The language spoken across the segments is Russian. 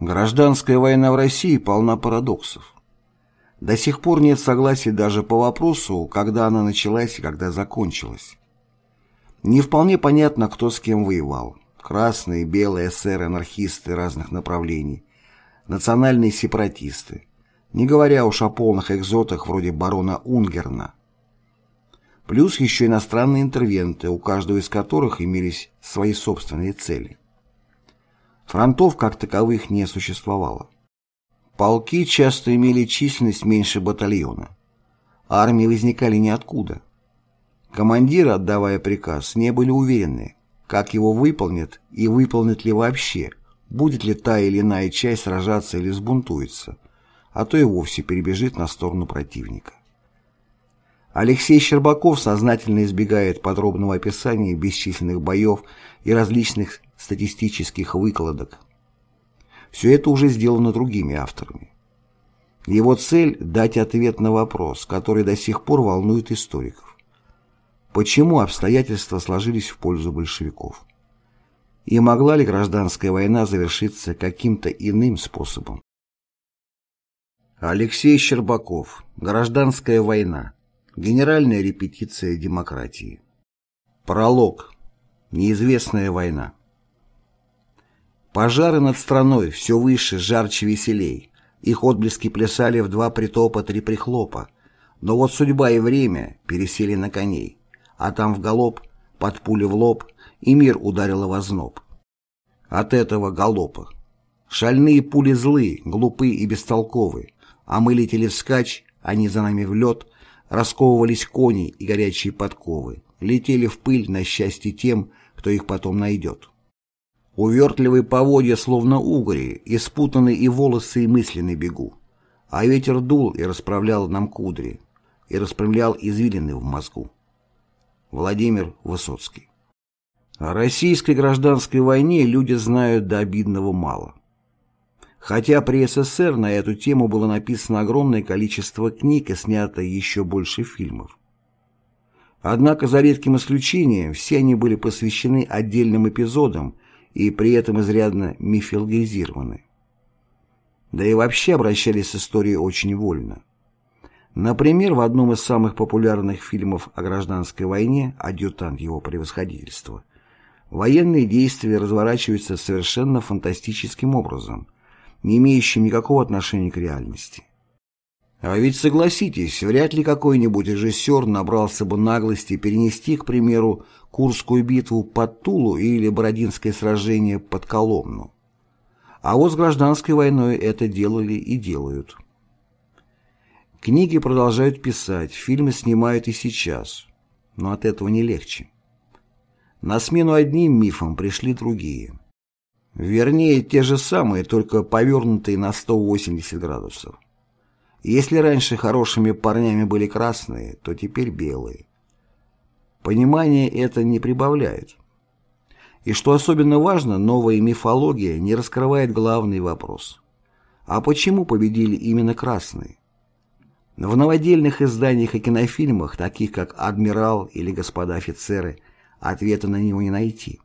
Гражданская война в России полна парадоксов. До сих пор нет согласия даже по вопросу, когда она началась и когда закончилась. Не вполне понятно, кто с кем воевал. Красные, белые, эсеры, анархисты разных направлений, национальные сепаратисты, не говоря уж о полных экзотах вроде барона Унгерна. Плюс еще иностранные интервенты, у каждого из которых имелись свои собственные цели. Фронтов как таковых не существовало. Полки часто имели численность меньше батальона. Армии возникали ниоткуда. Командиры, отдавая приказ, не были уверены, как его выполнят и выполнят ли вообще, будет ли та или иная часть сражаться или сбунтуется, а то и вовсе перебежит на сторону противника. Алексей Щербаков сознательно избегает подробного описания бесчисленных боев и различных статистических выкладок. Все это уже сделано другими авторами. Его цель – дать ответ на вопрос, который до сих пор волнует историков. Почему обстоятельства сложились в пользу большевиков? И могла ли гражданская война завершиться каким-то иным способом? Алексей Щербаков. Гражданская война. Генеральная репетиция демократии. Пролог. Неизвестная война. Пожары над страной все выше, жарче, веселей. Их отблески плясали в два притопа, три прихлопа. Но вот судьба и время пересели на коней. А там в галоп, под пули в лоб, и мир ударило в озноб. От этого галопа. Шальные пули злы, глупы и бестолковы. А мы летели вскачь, они за нами в лед, расковывались кони и горячие подковы, летели в пыль на счастье тем, кто их потом найдет. Увертливые поводья словно угори, и спутаны и волосы, и мысли на бегу. А ветер дул и расправлял нам кудри, и распрямлял извилины в мозгу. Владимир Высоцкий О российской гражданской войне люди знают до обидного мало. Хотя при СССР на эту тему было написано огромное количество книг и снято еще больше фильмов. Однако, за редким исключением, все они были посвящены отдельным эпизодам и при этом изрядно мифологизированы. Да и вообще обращались с историей очень вольно. Например, в одном из самых популярных фильмов о гражданской войне «Адъютант его превосходительства» военные действия разворачиваются совершенно фантастическим образом, не имеющим никакого отношения к реальности. А ведь согласитесь, вряд ли какой-нибудь режиссер набрался бы наглости перенести, к примеру, Курскую битву под Тулу или Бородинское сражение под Коломну. А вот с гражданской войной это делали и делают. Книги продолжают писать, фильмы снимают и сейчас, но от этого не легче. На смену одним мифам пришли другие. Вернее, те же самые, только повернутые на 180 градусов. Если раньше хорошими парнями были красные, то теперь белые. Понимание это не прибавляет. И что особенно важно, новая мифология не раскрывает главный вопрос. А почему победили именно красные? В новодельных изданиях и кинофильмах, таких как «Адмирал» или «Господа офицеры», ответа на него не найти.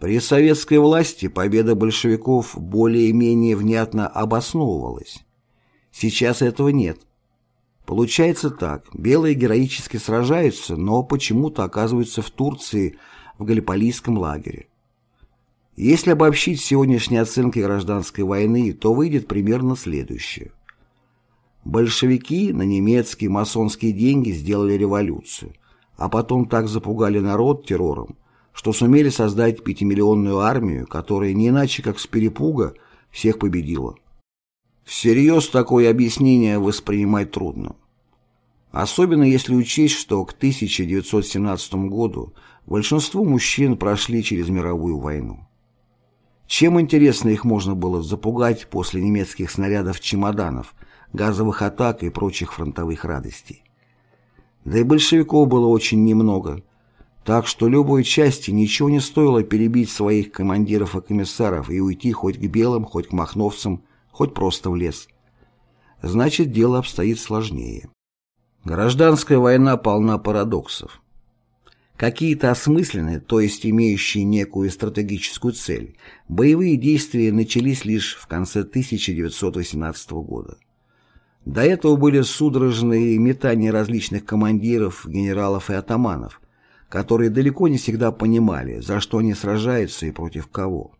При советской власти победа большевиков более-менее внятно обосновывалась. Сейчас этого нет. Получается так, белые героически сражаются, но почему-то оказываются в Турции в Галиполийском лагере. Если обобщить сегодняшние оценки гражданской войны, то выйдет примерно следующее. Большевики на немецкие масонские деньги сделали революцию, а потом так запугали народ террором, что сумели создать пятимиллионную армию, которая не иначе как с перепуга всех победила. Всерьез такое объяснение воспринимать трудно. Особенно если учесть, что к 1917 году большинство мужчин прошли через мировую войну. Чем интересно их можно было запугать после немецких снарядов-чемоданов, газовых атак и прочих фронтовых радостей? Да и большевиков было очень немного, так что любой части ничего не стоило перебить своих командиров и комиссаров и уйти хоть к белым, хоть к махновцам, хоть просто в лес. Значит, дело обстоит сложнее. Гражданская война полна парадоксов. Какие-то осмысленные, то есть имеющие некую стратегическую цель, боевые действия начались лишь в конце 1918 года. До этого были судорожные метания различных командиров, генералов и атаманов, которые далеко не всегда понимали, за что они сражаются и против кого.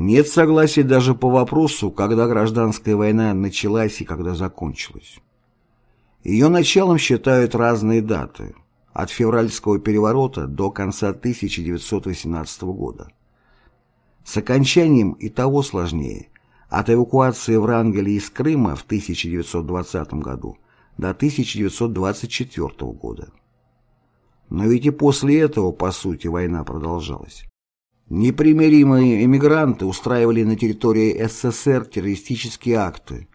Нет согласия даже по вопросу, когда гражданская война началась и когда закончилась. Ее началом считают разные даты – от февральского переворота до конца 1918 года. С окончанием и того сложнее, от эвакуации Врангеля из Крыма в 1920 году до 1924 года. Но ведь и после этого, по сути, война продолжалась. Непримиримые эмигранты устраивали на территории СССР террористические акты.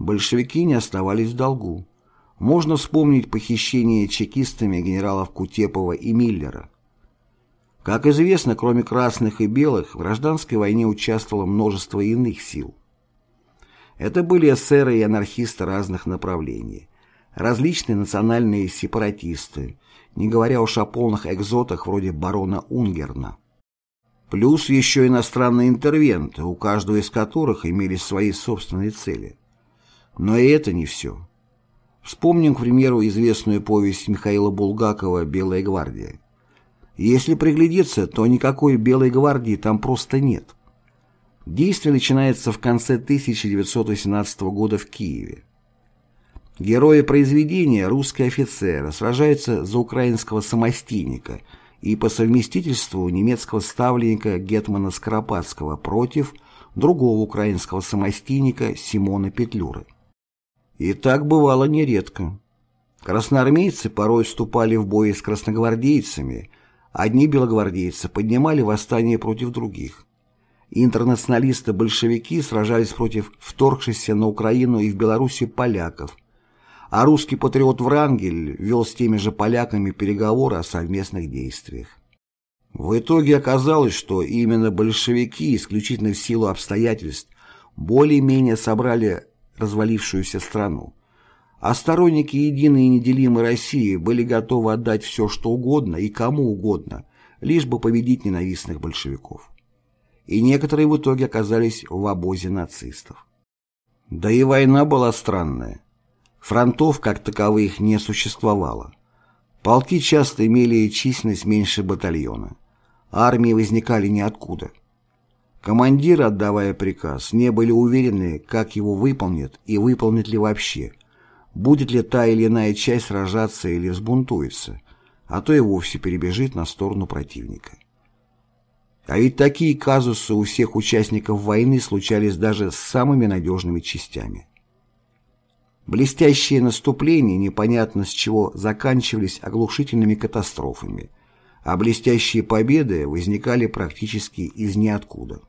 Большевики не оставались в долгу. Можно вспомнить похищение чекистами генералов Кутепова и Миллера. Как известно, кроме красных и белых, в гражданской войне участвовало множество иных сил. Это были эсеры и анархисты разных направлений, различные национальные сепаратисты, не говоря уж о полных экзотах вроде барона Унгерна. Плюс еще иностранные интервенты, у каждого из которых имелись свои собственные цели. Но и это не все. Вспомним, к примеру, известную повесть Михаила Булгакова «Белая гвардия». Если приглядеться, то никакой «Белой гвардии» там просто нет. Действие начинается в конце 1918 года в Киеве. Герои произведения, русские офицеры, сражаются за украинского самостийника и по совместительству немецкого ставленника Гетмана Скоропадского против другого украинского самостийника Симона Петлюры. И так бывало нередко. Красноармейцы порой вступали в бой с красногвардейцами, одни белогвардейцы поднимали восстание против других. Интернационалисты-большевики сражались против вторгшихся на Украину и в Беларуси поляков, а русский патриот Врангель вел с теми же поляками переговоры о совместных действиях. В итоге оказалось, что именно большевики, исключительно в силу обстоятельств, более-менее собрали развалившуюся страну. А сторонники единой и неделимой России были готовы отдать все, что угодно и кому угодно, лишь бы победить ненавистных большевиков. И некоторые в итоге оказались в обозе нацистов. Да и война была странная. Фронтов как таковых не существовало. Полки часто имели численность меньше батальона. Армии возникали ниоткуда. Командиры, отдавая приказ, не были уверены, как его выполнят и выполнят ли вообще, будет ли та или иная часть сражаться или взбунтуется, а то и вовсе перебежит на сторону противника. А ведь такие казусы у всех участников войны случались даже с самыми надежными частями. Блестящие наступления непонятно с чего заканчивались оглушительными катастрофами, а блестящие победы возникали практически из ниоткуда.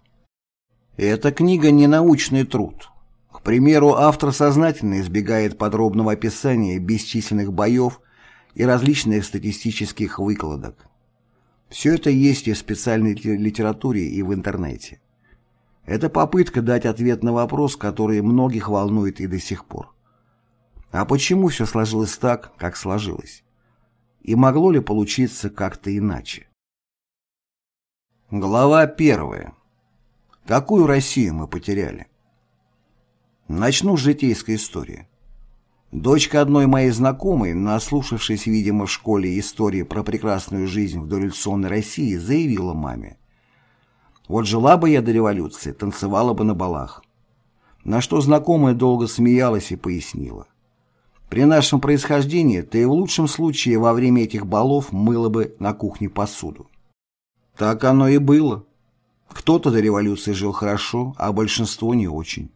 Эта книга не научный труд. К примеру, автор сознательно избегает подробного описания бесчисленных боев и различных статистических выкладок. Все это есть и в специальной литературе, и в интернете. Это попытка дать ответ на вопрос, который многих волнует и до сих пор. А почему все сложилось так, как сложилось? И могло ли получиться как-то иначе? Глава первая. Какую Россию мы потеряли? Начну с житейской истории. Дочка одной моей знакомой, наслушавшись, видимо, в школе истории про прекрасную жизнь в дореволюционной России, заявила маме. Вот жила бы я до революции, танцевала бы на балах. На что знакомая долго смеялась и пояснила. При нашем происхождении ты в лучшем случае во время этих балов мыла бы на кухне посуду. Так оно и было. Кто-то до революции жил хорошо, а большинство не очень.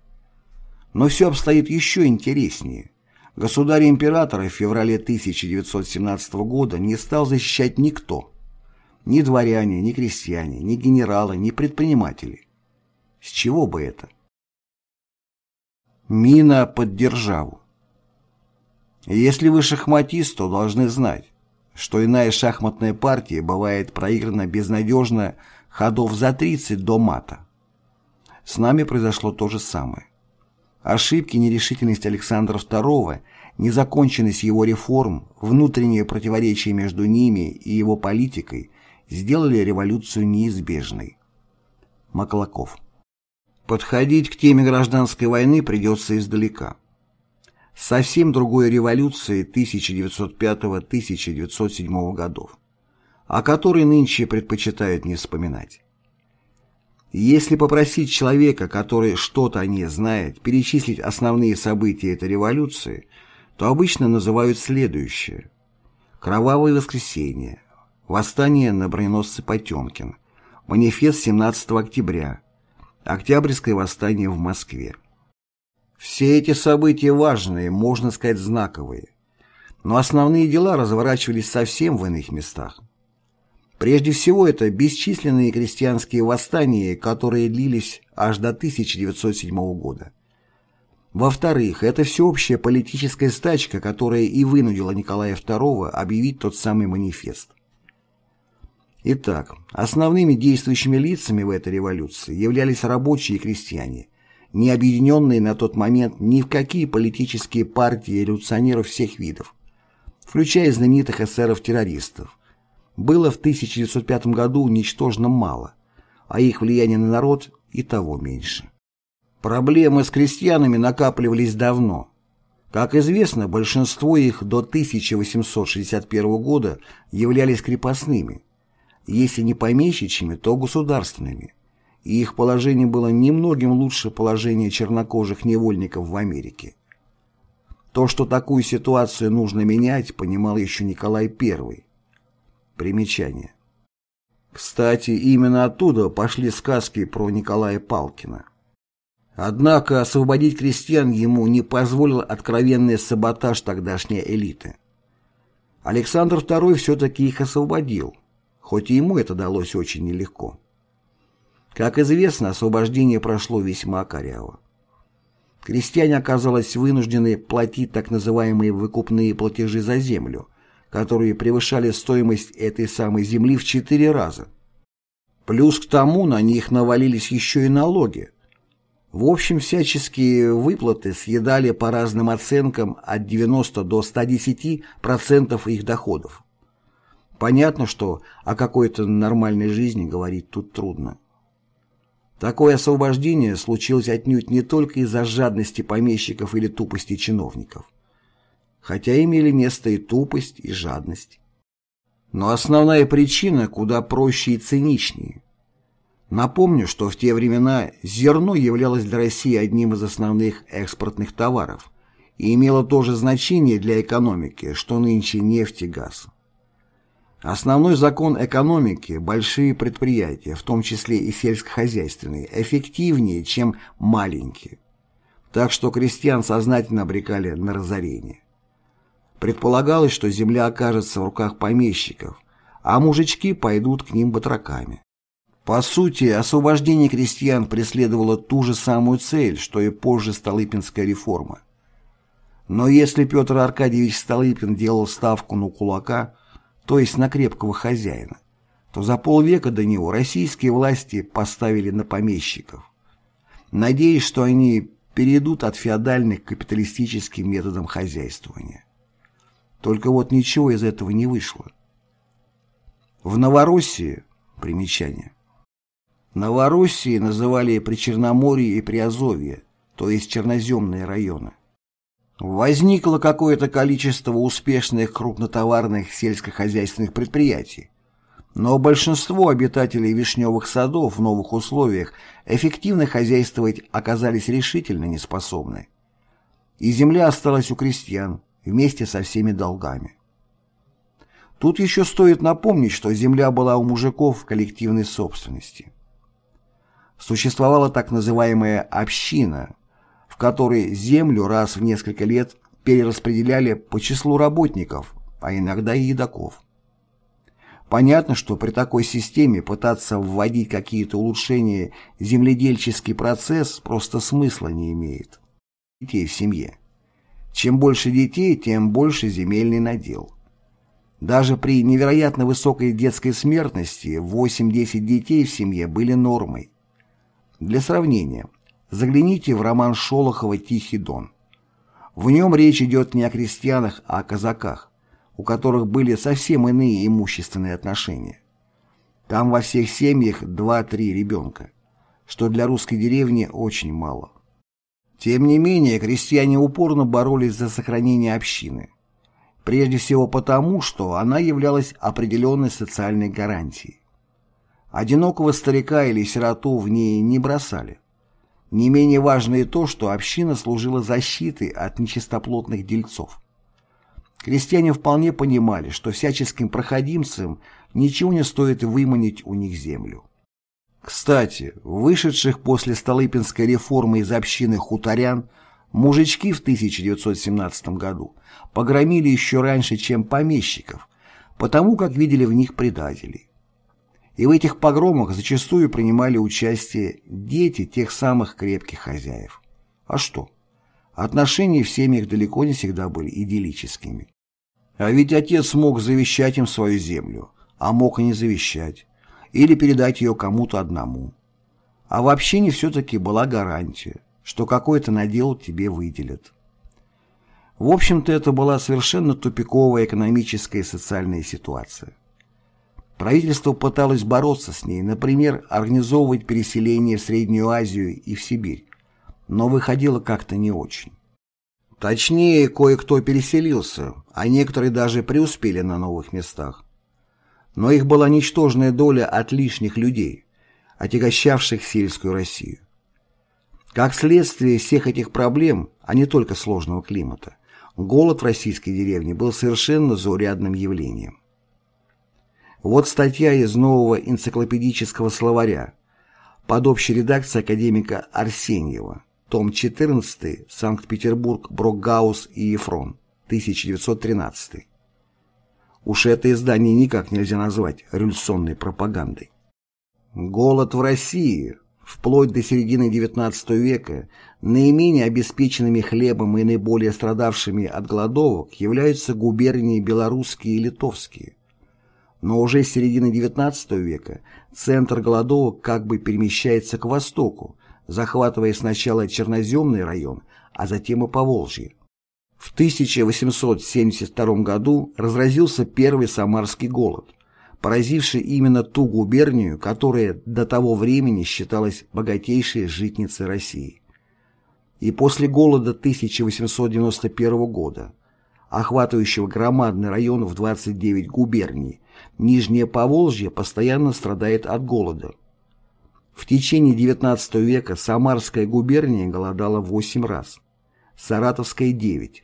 Но все обстоит еще интереснее. Государя-императора в феврале 1917 года не стал защищать никто. Ни дворяне, ни крестьяне, ни генералы, ни предприниматели. С чего бы это? Мина под державу. Если вы шахматист, то должны знать, что иная шахматная партия бывает проиграна безнадежно ходов за 30 до мата. С нами произошло то же самое. Ошибки, нерешительность Александра II, незаконченность его реформ, внутреннее противоречие между ними и его политикой сделали революцию неизбежной. Маклаков. Подходить к теме гражданской войны придется издалека. Совсем другой революции 1905-1907 годов, о которой нынче предпочитают не вспоминать. Если попросить человека, который что-то о ней знает, перечислить основные события этой революции, то обычно называют следующее. Кровавое воскресенье, восстание на броненосце Потемкин, манифест 17 октября, Октябрьское восстание в Москве. Все эти события важные, можно сказать, знаковые. Но основные дела разворачивались совсем в иных местах. Прежде всего, это бесчисленные крестьянские восстания, которые длились аж до 1907 года. Во-вторых, это всеобщая политическая стачка, которая и вынудила Николая II объявить тот самый манифест. Итак, основными действующими лицами в этой революции являлись рабочие и крестьяне, не объединенные на тот момент ни в какие политические партии революционеров всех видов, включая знаменитых эсеров-террористов, было в 1905 году ничтожно мало, а их влияние на народ и того меньше. Проблемы с крестьянами накапливались давно. Как известно, большинство их до 1861 года являлись крепостными, если не помещичьими, то государственными, и их положение было немногим лучше положения чернокожих невольников в Америке. То, что такую ситуацию нужно менять, понимал еще Николай I, Примечание. Кстати, именно оттуда пошли сказки про Николая Палкина. Однако освободить крестьян ему не позволил откровенный саботаж тогдашней элиты. Александр II все-таки их освободил, хоть и ему это далось очень нелегко. Как известно, освобождение прошло весьма коряво. Крестьяне оказались вынуждены платить так называемые выкупные платежи за землю, которые превышали стоимость этой самой земли в четыре раза. Плюс к тому на них навалились еще и налоги. В общем, всяческие выплаты съедали по разным оценкам от 90 до 110% их доходов. Понятно, что о какой-то нормальной жизни говорить тут трудно. Такое освобождение случилось отнюдь не только из-за жадности помещиков или тупости чиновников хотя имели место и тупость, и жадность. Но основная причина куда проще и циничнее. Напомню, что в те времена зерно являлось для России одним из основных экспортных товаров и имело то же значение для экономики, что нынче нефть и газ. Основной закон экономики – большие предприятия, в том числе и сельскохозяйственные, эффективнее, чем маленькие. Так что крестьян сознательно обрекали на разорение. Предполагалось, что земля окажется в руках помещиков, а мужички пойдут к ним батраками. По сути, освобождение крестьян преследовало ту же самую цель, что и позже Столыпинская реформа. Но если Петр Аркадьевич Столыпин делал ставку на кулака, то есть на крепкого хозяина, то за полвека до него российские власти поставили на помещиков, надеясь, что они перейдут от феодальных к капиталистическим методам хозяйствования. Только вот ничего из этого не вышло. В Новороссии, примечание, Новороссии называли Причерноморье и Приазовье, то есть черноземные районы. Возникло какое-то количество успешных крупнотоварных сельскохозяйственных предприятий, но большинство обитателей вишневых садов в новых условиях эффективно хозяйствовать оказались решительно неспособны. И земля осталась у крестьян, вместе со всеми долгами. Тут еще стоит напомнить, что земля была у мужиков в коллективной собственности. Существовала так называемая «община», которой землю раз в несколько лет перераспределяли по числу работников, а иногда и едоков. Понятно, что при такой системе пытаться вводить какие-то улучшения земледельческий процесс просто смысла не имеет. Детей в семье. Чем больше детей, тем больше земельный надел. Даже при невероятно высокой детской смертности 8-10 детей в семье были нормой. Для сравнения, загляните в роман Шолохова «Тихий дон». В нем речь идет не о крестьянах, а о казаках, у которых были совсем иные имущественные отношения. Там во всех семьях два-три ребенка, что для русской деревни очень мало. Тем не менее, крестьяне упорно боролись за сохранение общины. Прежде всего потому, что она являлась определенной социальной гарантией. Одинокого старика или сироту в ней не бросали. Не менее важно и то, что община служила защитой от нечистоплотных дельцов. Крестьяне вполне понимали, что всяческим проходимцам ничего не стоит выманить у них землю. Кстати, вышедших после Столыпинской реформы из общины хуторян мужички в 1917 году погромили еще раньше, чем помещиков, потому как видели в них предателей. И в этих погромах зачастую принимали участие дети тех самых крепких хозяев. А что? Отношения в семьях далеко не всегда были идиллическими. А ведь отец мог завещать им свою землю, а мог и не завещать или передать ее кому-то одному. А в общине все-таки была гарантия, что какой-то надел тебе выделят. В общем-то, это была совершенно тупиковая экономическая и социальная ситуация. Правительство пыталось бороться с ней, например, организовывать переселение в Среднюю Азию и в Сибирь, но выходило как-то не очень. Точнее, кое-кто переселился, а некоторые даже преуспели на новых местах но их была ничтожная доля от лишних людей, отягощавших сельскую Россию. Как следствие всех этих проблем, а не только сложного климата, голод в российской деревне был совершенно заурядным явлением. Вот статья из нового энциклопедического словаря под общей редакцией академика Арсеньева, том 14, Санкт-Петербург, Брокгаус и Ефрон, 1913. Уж это издание никак нельзя назвать революционной пропагандой. Голод в России, вплоть до середины XIX века, наименее обеспеченными хлебом и наиболее страдавшими от голодовок являются губернии белорусские и литовские. Но уже с середины XIX века центр голодовок как бы перемещается к востоку, захватывая сначала Черноземный район, а затем и Поволжье. В 1872 году разразился первый Самарский голод, поразивший именно ту губернию, которая до того времени считалась богатейшей житницей России. И после голода 1891 года, охватывающего громадный район в 29 губерний, Нижнее Поволжье постоянно страдает от голода. В течение XIX века Самарская губерния голодала 8 раз, Саратовская – 9.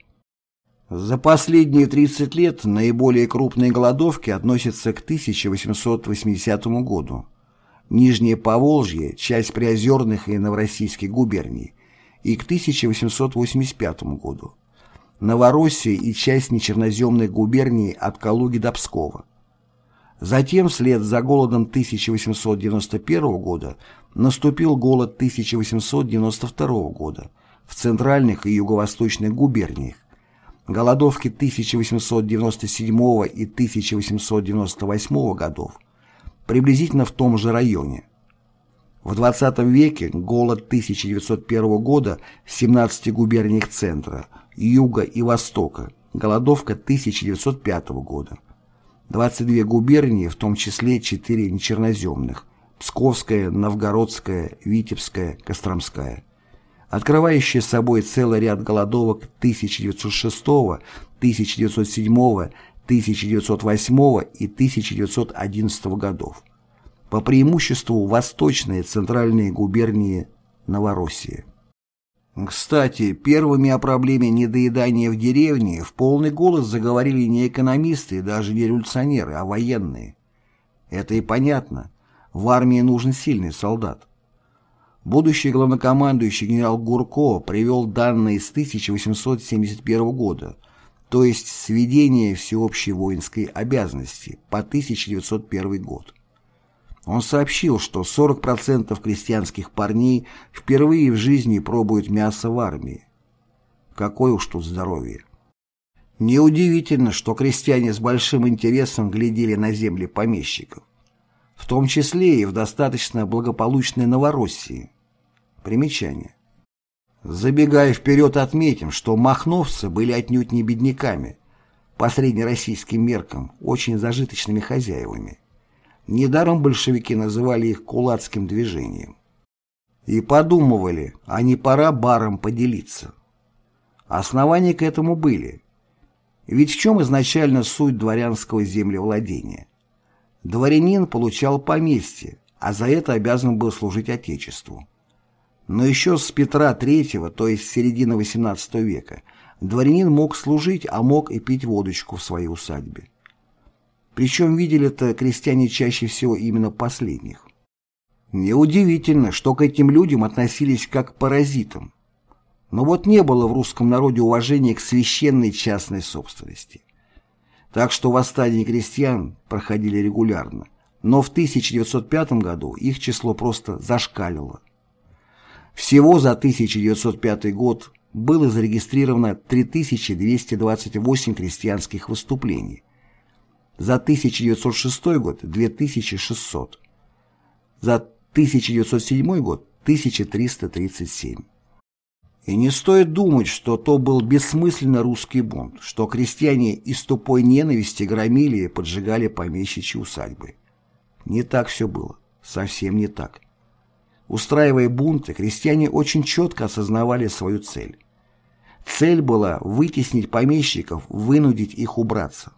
За последние 30 лет наиболее крупные голодовки относятся к 1880 году. Нижнее Поволжье, часть Приозерных и Новороссийских губерний, и к 1885 году. Новороссия и часть нечерноземной губернии от Калуги до Пскова. Затем, вслед за голодом 1891 года, наступил голод 1892 года в центральных и юго-восточных губерниях, голодовки 1897 и 1898 годов приблизительно в том же районе. В 20 веке голод 1901 года в 17 губерниях центра, юга и востока, голодовка 1905 года. 22 губернии, в том числе 4 нечерноземных – Псковская, Новгородская, Витебская, Костромская открывающая собой целый ряд голодовок 1906, 1907, 1908 и 1911 годов. По преимуществу восточные центральные губернии Новороссии. Кстати, первыми о проблеме недоедания в деревне в полный голос заговорили не экономисты и даже не революционеры, а военные. Это и понятно. В армии нужен сильный солдат. Будущий главнокомандующий генерал Гурко привел данные с 1871 года, то есть сведение всеобщей воинской обязанности по 1901 год. Он сообщил, что 40% крестьянских парней впервые в жизни пробуют мясо в армии. Какое уж тут здоровье. Неудивительно, что крестьяне с большим интересом глядели на земли помещиков, в том числе и в достаточно благополучной Новороссии. Примечание. Забегая вперед, отметим, что махновцы были отнюдь не бедняками, по среднероссийским меркам, очень зажиточными хозяевами. Недаром большевики называли их кулацким движением. И подумывали, а не пора баром поделиться. Основания к этому были. Ведь в чем изначально суть дворянского землевладения? Дворянин получал поместье, а за это обязан был служить Отечеству. Но еще с Петра III, то есть с середины XVIII века, дворянин мог служить, а мог и пить водочку в своей усадьбе. Причем видели это крестьяне чаще всего именно последних. Неудивительно, что к этим людям относились как к паразитам. Но вот не было в русском народе уважения к священной частной собственности. Так что восстания крестьян проходили регулярно, но в 1905 году их число просто зашкалило. Всего за 1905 год было зарегистрировано 3228 крестьянских выступлений, за 1906 год – 2600, за 1907 год – 1337. И не стоит думать, что то был бессмысленно русский бунт, что крестьяне из тупой ненависти громили и поджигали помещичьи усадьбы. Не так все было, совсем не так. Устраивая бунты, крестьяне очень четко осознавали свою цель. Цель была вытеснить помещиков, вынудить их убраться.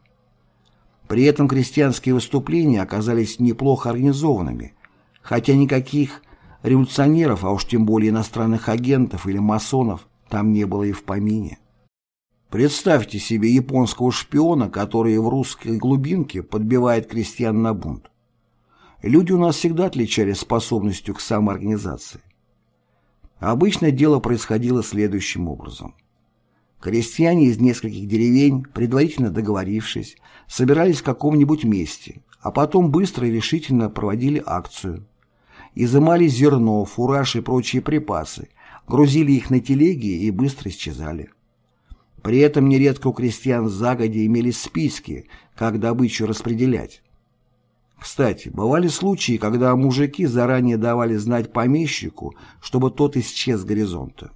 При этом крестьянские выступления оказались неплохо организованными, хотя никаких Революционеров, а уж тем более иностранных агентов или масонов, там не было и в помине. Представьте себе японского шпиона, который в русской глубинке подбивает крестьян на бунт. Люди у нас всегда отличались способностью к самоорганизации. Обычно дело происходило следующим образом. Крестьяне из нескольких деревень, предварительно договорившись, собирались в каком-нибудь месте, а потом быстро и решительно проводили акцию – изымали зерно, фураж и прочие припасы, грузили их на телеги и быстро исчезали. При этом нередко у крестьян загоди имелись списки, как добычу распределять. Кстати, бывали случаи, когда мужики заранее давали знать помещику, чтобы тот исчез с горизонта.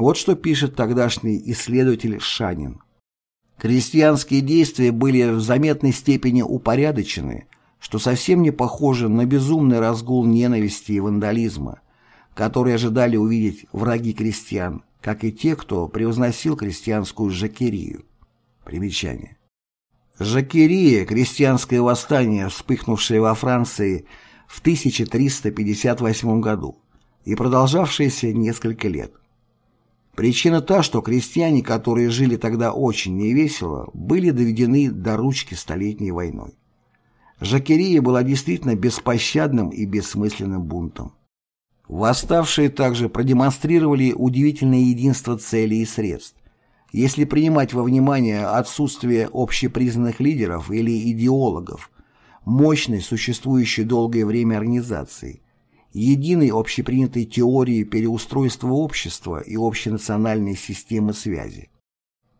Вот что пишет тогдашний исследователь Шанин. Крестьянские действия были в заметной степени упорядочены, что совсем не похоже на безумный разгул ненависти и вандализма, который ожидали увидеть враги крестьян, как и те, кто превозносил крестьянскую жакерию. Примечание. Жакерия – крестьянское восстание, вспыхнувшее во Франции в 1358 году и продолжавшееся несколько лет. Причина та, что крестьяне, которые жили тогда очень невесело, были доведены до ручки Столетней войной. Жакерия была действительно беспощадным и бессмысленным бунтом. Восставшие также продемонстрировали удивительное единство целей и средств. Если принимать во внимание отсутствие общепризнанных лидеров или идеологов, мощной, существующей долгое время организации, единой общепринятой теории переустройства общества и общенациональной системы связи.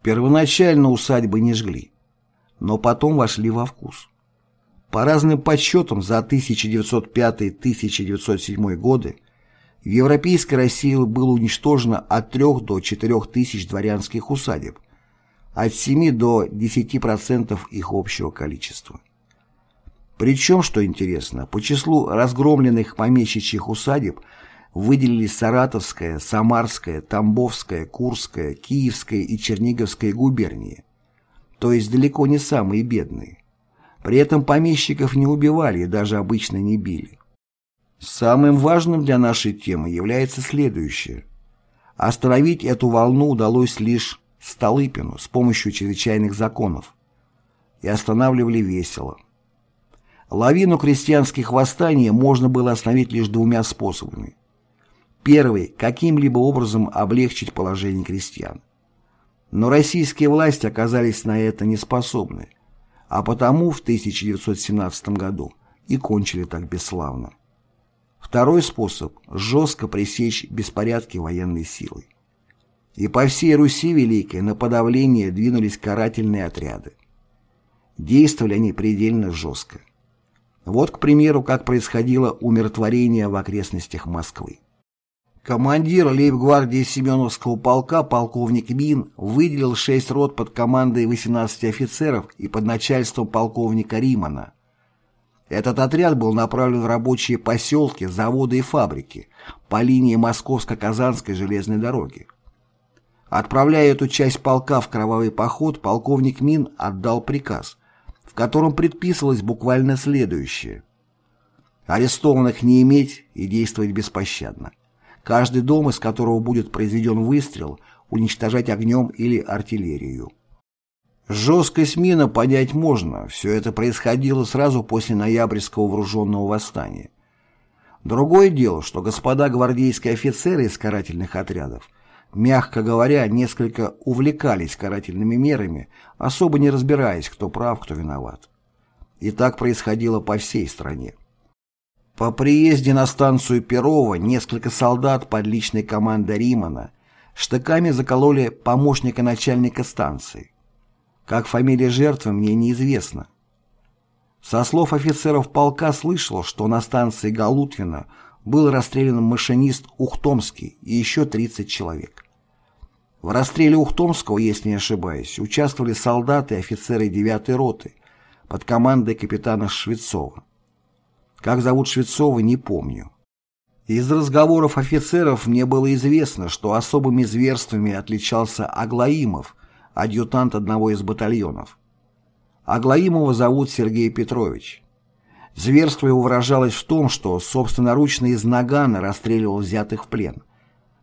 Первоначально усадьбы не жгли, но потом вошли во вкус. По разным подсчетам за 1905-1907 годы в Европейской России было уничтожено от 3 до 4 тысяч дворянских усадеб, от 7 до 10% их общего количества. Причем, что интересно, по числу разгромленных помещичьих усадеб выделились Саратовская, Самарская, Тамбовская, Курская, Киевская и Черниговская губернии, то есть далеко не самые бедные. При этом помещиков не убивали и даже обычно не били. Самым важным для нашей темы является следующее. Остановить эту волну удалось лишь Столыпину с помощью чрезвычайных законов. И останавливали весело. Лавину крестьянских восстаний можно было остановить лишь двумя способами. Первый – каким-либо образом облегчить положение крестьян. Но российские власти оказались на это неспособны – а потому в 1917 году и кончили так бесславно. Второй способ – жестко пресечь беспорядки военной силой. И по всей Руси Великой на подавление двинулись карательные отряды. Действовали они предельно жестко. Вот, к примеру, как происходило умиротворение в окрестностях Москвы. Командир лейб-гвардии Семеновского полка полковник Мин выделил шесть рот под командой 18 офицеров и под начальством полковника Римана. Этот отряд был направлен в рабочие поселки, заводы и фабрики по линии Московско-Казанской железной дороги. Отправляя эту часть полка в кровавый поход, полковник Мин отдал приказ, в котором предписывалось буквально следующее. Арестованных не иметь и действовать беспощадно. Каждый дом, из которого будет произведен выстрел, уничтожать огнем или артиллерию. Жесткость мина понять можно, все это происходило сразу после ноябрьского вооруженного восстания. Другое дело, что господа гвардейские офицеры из карательных отрядов, мягко говоря, несколько увлекались карательными мерами, особо не разбираясь, кто прав, кто виноват. И так происходило по всей стране. По приезде на станцию Перова несколько солдат под личной командой Римана штыками закололи помощника начальника станции. Как фамилия жертвы, мне неизвестно. Со слов офицеров полка слышал, что на станции Галутвина был расстрелян машинист Ухтомский и еще 30 человек. В расстреле Ухтомского, если не ошибаюсь, участвовали солдаты и офицеры 9-й роты под командой капитана Швецова. Как зовут Швецова, не помню. Из разговоров офицеров мне было известно, что особыми зверствами отличался Аглаимов, адъютант одного из батальонов. Аглаимова зовут Сергей Петрович. Зверство его выражалось в том, что собственноручно из Нагана расстреливал взятых в плен,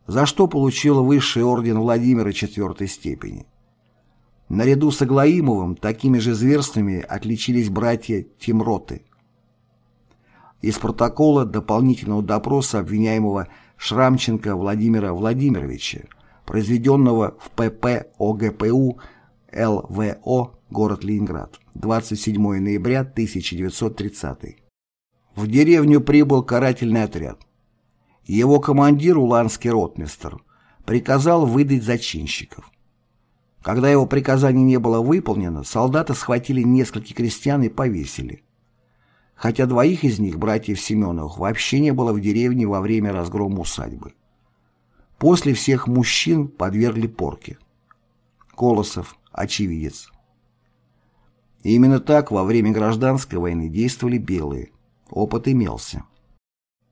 за что получил высший орден Владимира IV степени. Наряду с Аглаимовым такими же зверствами отличились братья Тимроты. Из протокола дополнительного допроса обвиняемого Шрамченко Владимира Владимировича произведенного в ПП ОГПУ ЛВО город Ленинград 27 ноября 1930 В деревню прибыл карательный отряд. Его командир, уланский ротмистр, приказал выдать зачинщиков. Когда его приказание не было выполнено, солдаты схватили нескольких крестьян и повесили. Хотя двоих из них, братьев Семеновых, вообще не было в деревне во время разгрома усадьбы. После всех мужчин подвергли порке. Колосов, очевидец. И именно так во время гражданской войны действовали белые. Опыт имелся.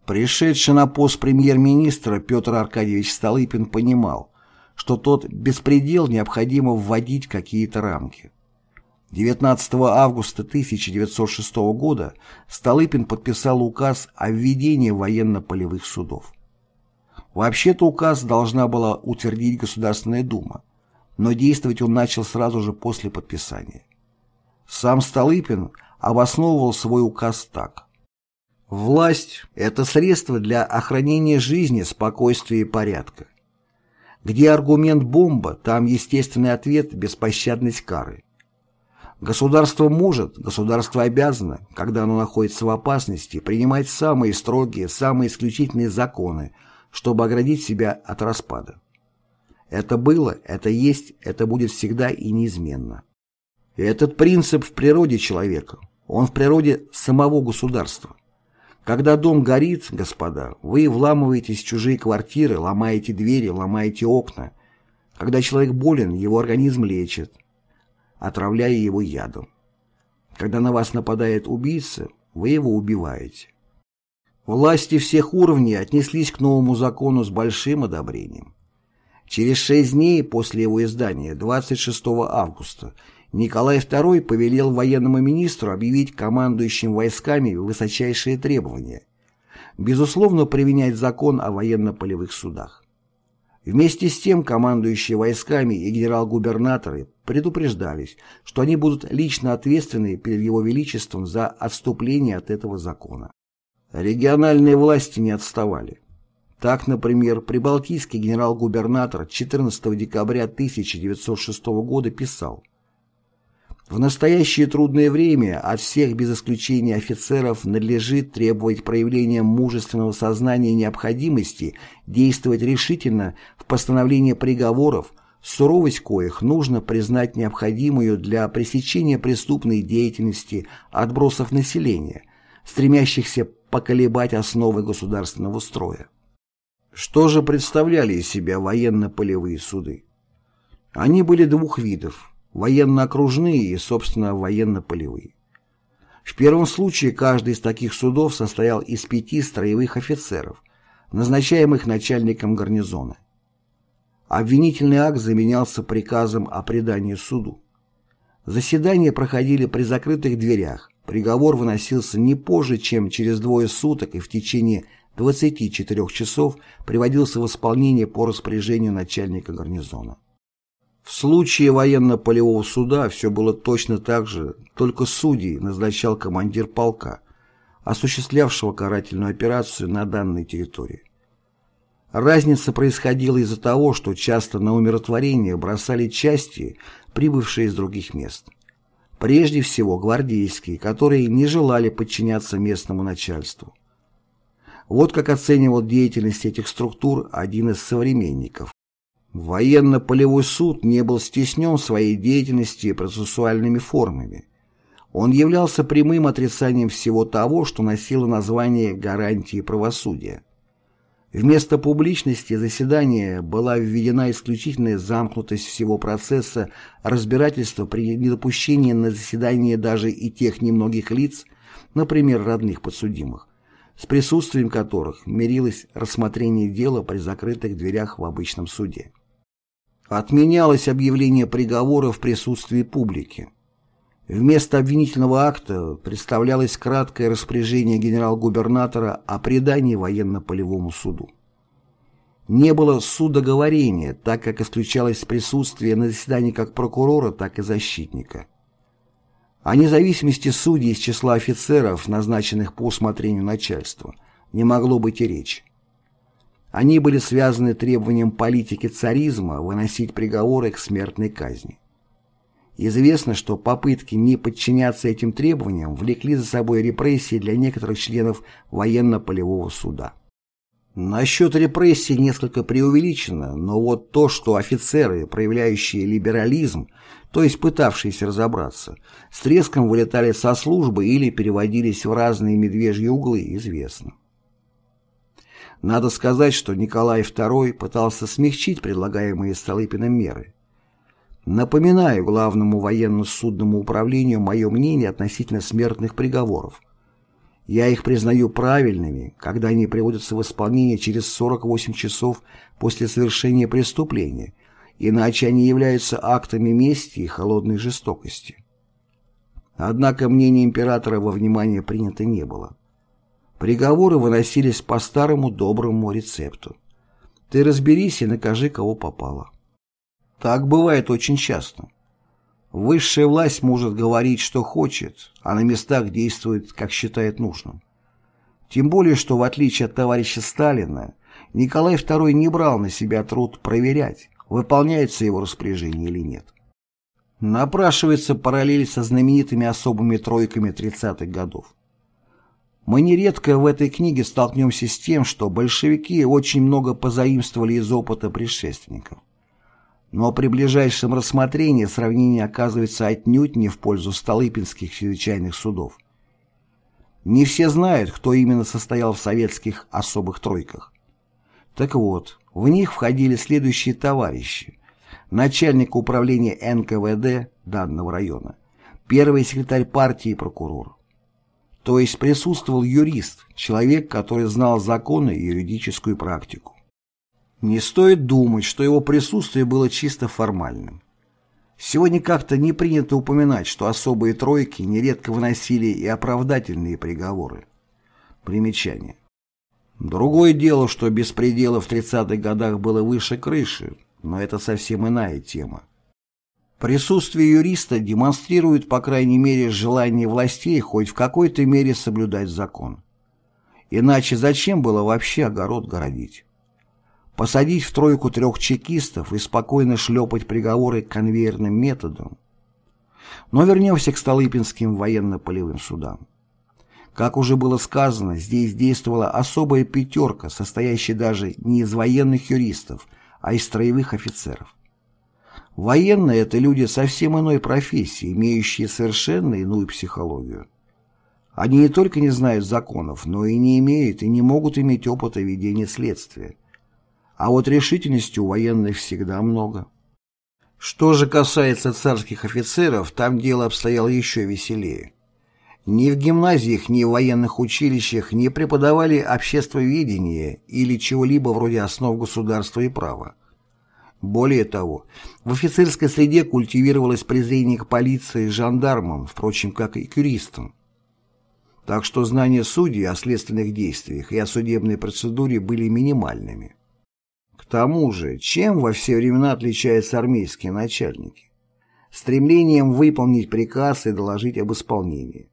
Пришедший на пост премьер-министра Петр Аркадьевич Столыпин понимал, что тот беспредел необходимо вводить какие-то рамки. 19 августа 1906 года Столыпин подписал указ о введении военно-полевых судов. Вообще-то указ должна была утвердить Государственная Дума, но действовать он начал сразу же после подписания. Сам Столыпин обосновывал свой указ так. Власть – это средство для охранения жизни, спокойствия и порядка. Где аргумент бомба, там естественный ответ – беспощадность кары. Государство может, государство обязано, когда оно находится в опасности, принимать самые строгие, самые исключительные законы – чтобы оградить себя от распада. Это было, это есть, это будет всегда и неизменно. Этот принцип в природе человека, он в природе самого государства. Когда дом горит, господа, вы вламываетесь в чужие квартиры, ломаете двери, ломаете окна. Когда человек болен, его организм лечит, отравляя его ядом. Когда на вас нападает убийца, вы его убиваете. Власти всех уровней отнеслись к новому закону с большим одобрением. Через шесть дней после его издания, 26 августа, Николай II повелел военному министру объявить командующим войсками высочайшие требования. Безусловно, применять закон о военно-полевых судах. Вместе с тем командующие войсками и генерал-губернаторы предупреждались, что они будут лично ответственны перед его величеством за отступление от этого закона. Региональные власти не отставали. Так, например, прибалтийский генерал-губернатор 14 декабря 1906 года писал «В настоящее трудное время от всех без исключения офицеров надлежит требовать проявления мужественного сознания необходимости действовать решительно в постановлении приговоров, суровость коих нужно признать необходимую для пресечения преступной деятельности отбросов населения, стремящихся поколебать основы государственного строя. Что же представляли из себя военно-полевые суды? Они были двух видов – военно-окружные и, собственно, военно-полевые. В первом случае каждый из таких судов состоял из пяти строевых офицеров, назначаемых начальником гарнизона. Обвинительный акт заменялся приказом о предании суду. Заседания проходили при закрытых дверях, приговор выносился не позже, чем через двое суток и в течение 24 часов приводился в исполнение по распоряжению начальника гарнизона. В случае военно-полевого суда все было точно так же, только судей назначал командир полка, осуществлявшего карательную операцию на данной территории. Разница происходила из-за того, что часто на умиротворение бросали части, прибывшие из других мест. Прежде всего гвардейские, которые не желали подчиняться местному начальству. Вот как оценивал деятельность этих структур один из современников. Военно-полевой суд не был стеснен своей деятельности процессуальными формами. Он являлся прямым отрицанием всего того, что носило название гарантии правосудия. Вместо публичности заседания была введена исключительная замкнутость всего процесса разбирательства при недопущении на заседание даже и тех немногих лиц, например, родных подсудимых, с присутствием которых мирилось рассмотрение дела при закрытых дверях в обычном суде. Отменялось объявление приговора в присутствии публики. Вместо обвинительного акта представлялось краткое распоряжение генерал-губернатора о предании военно-полевому суду. Не было судоговорения, так как исключалось присутствие на заседании как прокурора, так и защитника. О независимости судей из числа офицеров, назначенных по усмотрению начальства, не могло быть и речи. Они были связаны требованием политики царизма выносить приговоры к смертной казни. Известно, что попытки не подчиняться этим требованиям влекли за собой репрессии для некоторых членов военно-полевого суда. Насчет репрессий несколько преувеличено, но вот то, что офицеры, проявляющие либерализм, то есть пытавшиеся разобраться, с треском вылетали со службы или переводились в разные медвежьи углы, известно. Надо сказать, что Николай II пытался смягчить предлагаемые Столыпиным меры. Напоминаю главному военно-судному управлению мое мнение относительно смертных приговоров. Я их признаю правильными, когда они приводятся в исполнение через 48 часов после совершения преступления, иначе они являются актами мести и холодной жестокости. Однако мнение императора во внимание принято не было. Приговоры выносились по старому доброму рецепту. Ты разберись и накажи, кого попало. Так бывает очень часто. Высшая власть может говорить, что хочет, а на местах действует, как считает нужным. Тем более, что в отличие от товарища Сталина, Николай II не брал на себя труд проверять, выполняется его распоряжение или нет. Напрашивается параллель со знаменитыми особыми тройками 30-х годов. Мы нередко в этой книге столкнемся с тем, что большевики очень много позаимствовали из опыта предшественников. Но при ближайшем рассмотрении сравнение оказывается отнюдь не в пользу Столыпинских чрезвычайных судов. Не все знают, кто именно состоял в советских особых тройках. Так вот, в них входили следующие товарищи. Начальник управления НКВД данного района, первый секретарь партии и прокурор. То есть присутствовал юрист, человек, который знал законы и юридическую практику. Не стоит думать, что его присутствие было чисто формальным. Сегодня как-то не принято упоминать, что особые тройки нередко выносили и оправдательные приговоры. Примечание. Другое дело, что беспредела в 30-х годах было выше крыши, но это совсем иная тема. Присутствие юриста демонстрирует, по крайней мере, желание властей хоть в какой-то мере соблюдать закон. Иначе зачем было вообще огород городить? Посадить в тройку трех чекистов и спокойно шлепать приговоры конвейерным методом? Но вернемся к Столыпинским военно-полевым судам. Как уже было сказано, здесь действовала особая пятерка, состоящая даже не из военных юристов, а из строевых офицеров. Военные – это люди совсем иной профессии, имеющие совершенно иную психологию. Они не только не знают законов, но и не имеют и не могут иметь опыта ведения следствия. а вот решительности у военных всегда много. Что же касается царских офицеров, там дело обстояло еще веселее. Ни в гимназиях, ни в военных училищах не преподавали обществоведение или чего-либо вроде основ государства и права. Более того, в офицерской среде культивировалось презрение к полиции и жандармам, впрочем, как и к юристам. Так что знания судей о следственных действиях и о судебной процедуре были минимальными. К тому же, чем во все времена отличаются армейские начальники? Стремлением выполнить приказ и доложить об исполнении.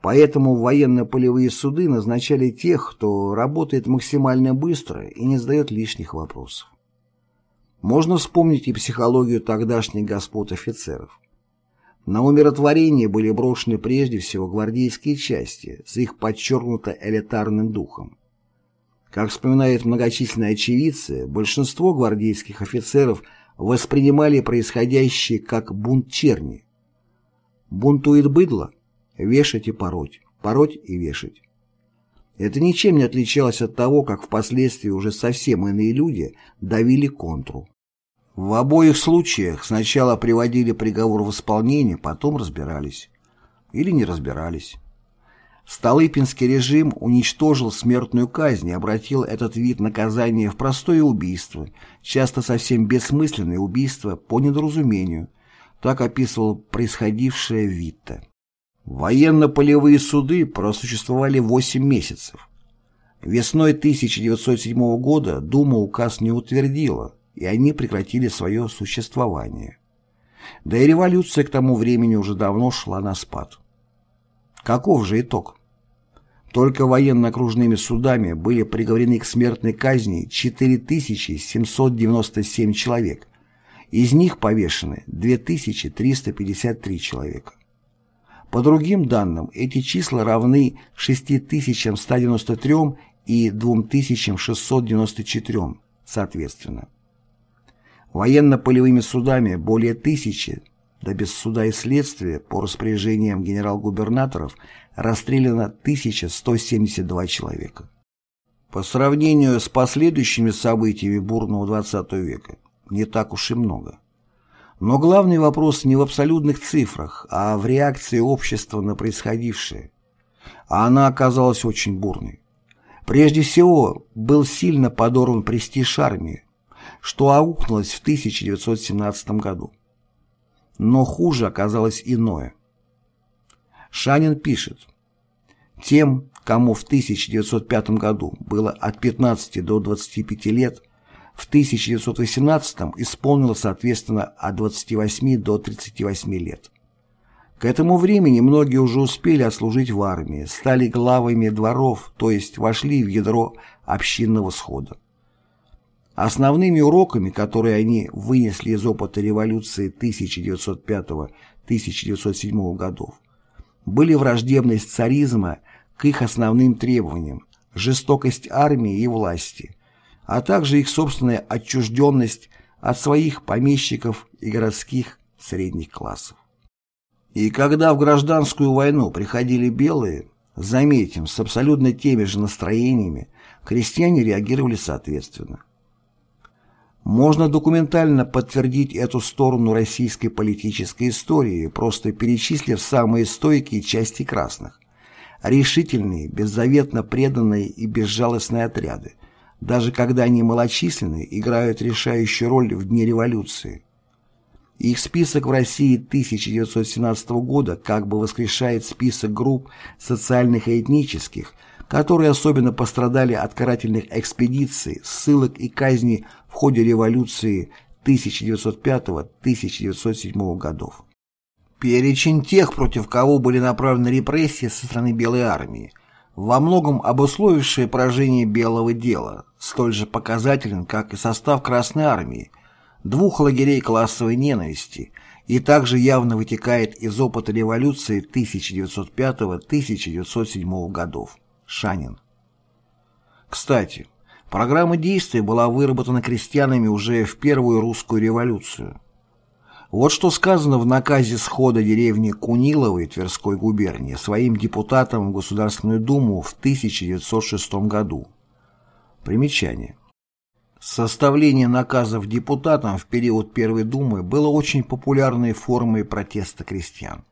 Поэтому военно-полевые суды назначали тех, кто работает максимально быстро и не задает лишних вопросов. Можно вспомнить и психологию тогдашних господ офицеров. На умиротворение были брошены прежде всего гвардейские части с их подчеркнуто элитарным духом. Как вспоминают многочисленные очевидцы, большинство гвардейских офицеров воспринимали происходящее как бунт черни. Бунтует быдло – Вешать и пороть, пороть и вешать. Это ничем не отличалось от того, как впоследствии уже совсем иные люди давили контру. В обоих случаях сначала приводили приговор в исполнение, потом разбирались. Или не разбирались. Столыпинский режим уничтожил смертную казнь и обратил этот вид наказания в простое убийство, часто совсем бессмысленное убийство по недоразумению. Так описывал происходившее Витте. Военно-полевые суды просуществовали 8 месяцев. Весной 1907 года Дума указ не утвердила, и они прекратили свое существование. Да и революция к тому времени уже давно шла на спад. Каков же итог? Только военно-окружными судами были приговорены к смертной казни 4797 человек, из них повешены 2353 человека. По другим данным, эти числа равны 6193 и 2694, соответственно. Военно-полевыми судами более тысячи, да без суда и следствия, по распоряжениям генерал-губернаторов, расстреляно 1172 человека. По сравнению с последующими событиями бурного XX века, не так уж и много. Но главный вопрос не в абсолютных цифрах, а в реакции общества на происходившее. А она оказалась очень бурной. Прежде всего, был сильно подорван престиж армии, что аукнулось в 1917 году. Но хуже оказалось иное. Шанин пишет, «Тем, кому в 1905 году было от 15 до 25 лет, в 1918 исполнилось соответственно от 28 до 38 лет. К этому времени многие уже успели отслужить в армии, стали главами дворов, то есть вошли в ядро общинного схода. Основными уроками, которые они вынесли из опыта революции 1905-1907 годов, были враждебность царизма к их основным требованиям, жестокость армии и власти – а также их собственная отчужденность от своих помещиков и городских средних классов. И когда в гражданскую войну приходили белые, заметим, с абсолютно теми же настроениями, крестьяне реагировали соответственно. Можно документально подтвердить эту сторону российской политической истории, просто перечислив самые стойкие части красных. Решительные, беззаветно преданные и безжалостные отряды, даже когда они малочисленны, играют решающую роль в дне революции. Их список в России 1917 года как бы воскрешает список групп социальных и этнических, которые особенно пострадали от карательных экспедиций, ссылок и казней в ходе революции 1905-1907 годов. Перечень тех, против кого были направлены репрессии со стороны Белой армии – во многом обусловившее поражение белого дела, столь же показателен, как и состав Красной Армии, двух лагерей классовой ненависти, и также явно вытекает из опыта революции 1905-1907 годов. Шанин. Кстати, программа действий была выработана крестьянами уже в Первую русскую революцию. Вот что сказано в наказе схода деревни Куниловой Тверской губернии своим депутатам в Государственную Думу в 1906 году. Примечание. Составление наказов депутатам в период Первой Думы было очень популярной формой протеста крестьян.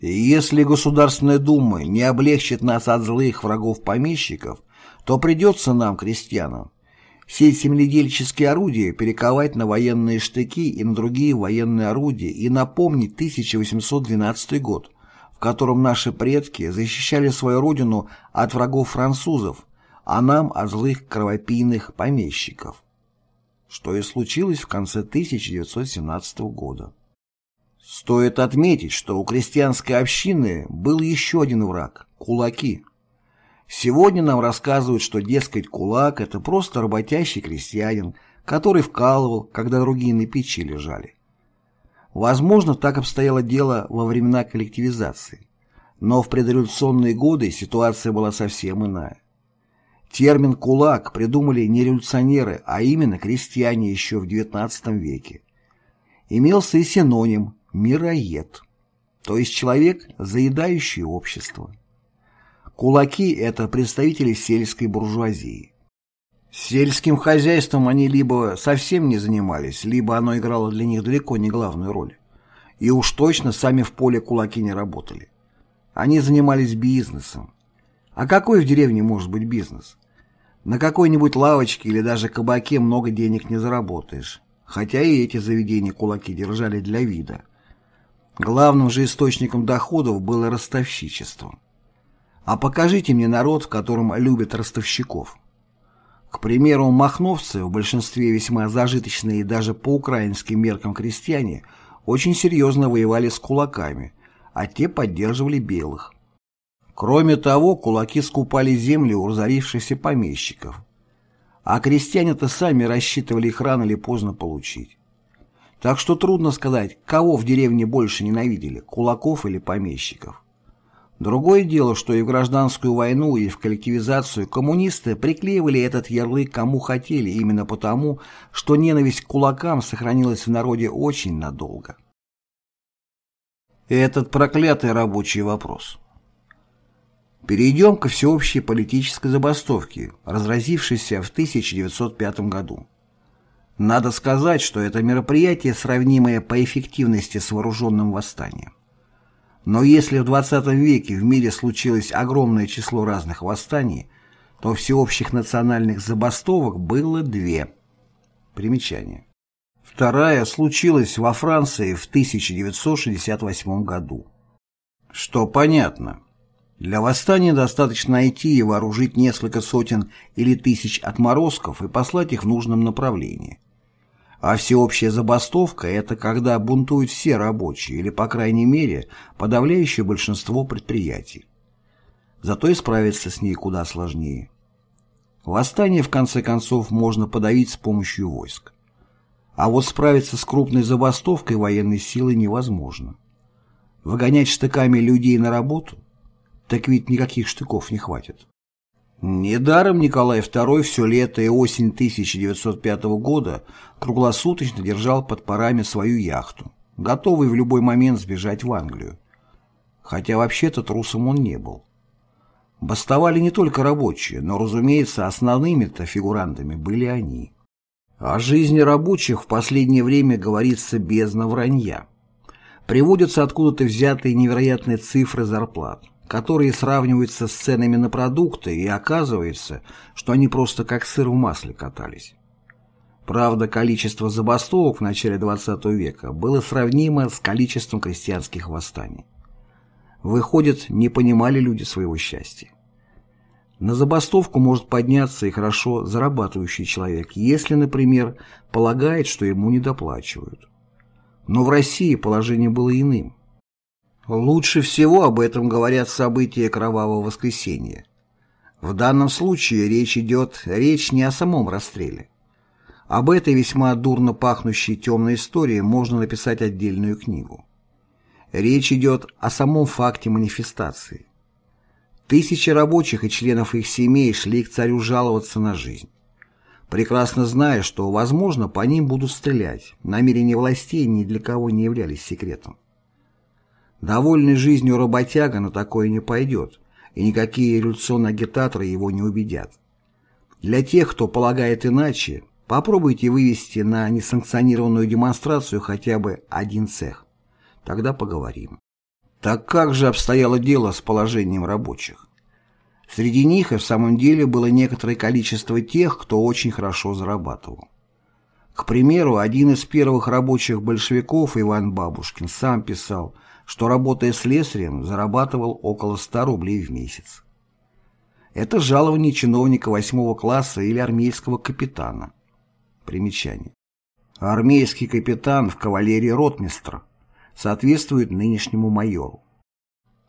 Если Государственная Дума не облегчит нас от злых врагов-помещиков, то придется нам, крестьянам, все земледельческие орудия перековать на военные штыки и на другие военные орудия и напомнить 1812 год, в котором наши предки защищали свою родину от врагов французов, а нам от злых кровопийных помещиков. Что и случилось в конце 1917 года. Стоит отметить, что у крестьянской общины был еще один враг – кулаки. Сегодня нам рассказывают, что, дескать, кулак – это просто работящий крестьянин, который вкалывал, когда другие на печи лежали. Возможно, так обстояло дело во времена коллективизации. Но в предреволюционные годы ситуация была совсем иная. Термин «кулак» придумали не революционеры, а именно крестьяне еще в XIX веке. Имелся и синоним «мироед», то есть человек, заедающий общество. Кулаки – это представители сельской буржуазии. Сельским хозяйством они либо совсем не занимались, либо оно играло для них далеко не главную роль. И уж точно сами в поле кулаки не работали. Они занимались бизнесом. А какой в деревне может быть бизнес? На какой-нибудь лавочке или даже кабаке много денег не заработаешь, хотя и эти заведения кулаки держали для вида. Главным же источником доходов было ростовщичество. А покажите мне народ, в котором любят ростовщиков. К примеру, махновцы, в большинстве весьма зажиточные и даже по украинским меркам крестьяне, очень серьезно воевали с кулаками, а те поддерживали белых. Кроме того, кулаки скупали земли у разорившихся помещиков. А крестьяне-то сами рассчитывали их рано или поздно получить. Так что трудно сказать, кого в деревне больше ненавидели, кулаков или помещиков. Другое дело, что и в гражданскую войну, и в коллективизацию коммунисты приклеивали этот ярлык кому хотели, именно потому, что ненависть к кулакам сохранилась в народе очень надолго. Этот проклятый рабочий вопрос. Перейдем ко всеобщей политической забастовке, разразившейся в 1905 году. Надо сказать, что это мероприятие, сравнимое по эффективности с вооруженным восстанием. Но если в 20 веке в мире случилось огромное число разных восстаний, то всеобщих национальных забастовок было две. Примечание. Вторая случилась во Франции в 1968 году. Что понятно. Для восстания достаточно найти и вооружить несколько сотен или тысяч отморозков и послать их в нужном направлении. А всеобщая забастовка – это когда бунтуют все рабочие или, по крайней мере, подавляющее большинство предприятий. Зато и справиться с ней куда сложнее. Восстание, в конце концов, можно подавить с помощью войск. А вот справиться с крупной забастовкой военной силы невозможно. Выгонять штыками людей на работу так ведь никаких штыков не хватит. Недаром Николай II все лето и осень 1905 года круглосуточно держал под парами свою яхту, готовый в любой момент сбежать в Англию. Хотя вообще-то трусом он не был. Бастовали не только рабочие, но, разумеется, основными-то фигурантами были они. О жизни рабочих в последнее время говорится бездна вранья. Приводятся откуда-то взятые невероятные цифры зарплат которые сравниваются с ценами на продукты, и оказывается, что они просто как сыр в масле катались. Правда, количество забастовок в начале XX века было сравнимо с количеством крестьянских восстаний. Выходит, не понимали люди своего счастья. На забастовку может подняться и хорошо зарабатывающий человек, если, например, полагает, что ему недоплачивают. Но в России положение было иным. Лучше всего об этом говорят события Кровавого воскресенья. В данном случае речь идет речь не о самом расстреле. Об этой весьма дурно пахнущей темной истории можно написать отдельную книгу. Речь идет о самом факте манифестации. Тысячи рабочих и членов их семей шли к царю жаловаться на жизнь. Прекрасно зная, что, возможно, по ним будут стрелять, намерения властей ни для кого не являлись секретом. Довольный жизнью работяга на такое не пойдет, и никакие революционные агитаторы его не убедят. Для тех, кто полагает иначе, Попробуйте вывести на несанкционированную демонстрацию хотя бы один цех. Тогда поговорим. Так как же обстояло дело с положением рабочих? Среди них и в самом деле было некоторое количество тех, кто очень хорошо зарабатывал. К примеру, один из первых рабочих большевиков, Иван Бабушкин, сам писал, что, работая слесарем, зарабатывал около 100 рублей в месяц. Это жалование чиновника восьмого класса или армейского капитана. Примечание. Армейский капитан в кавалерии ротмистр соответствует нынешнему майору.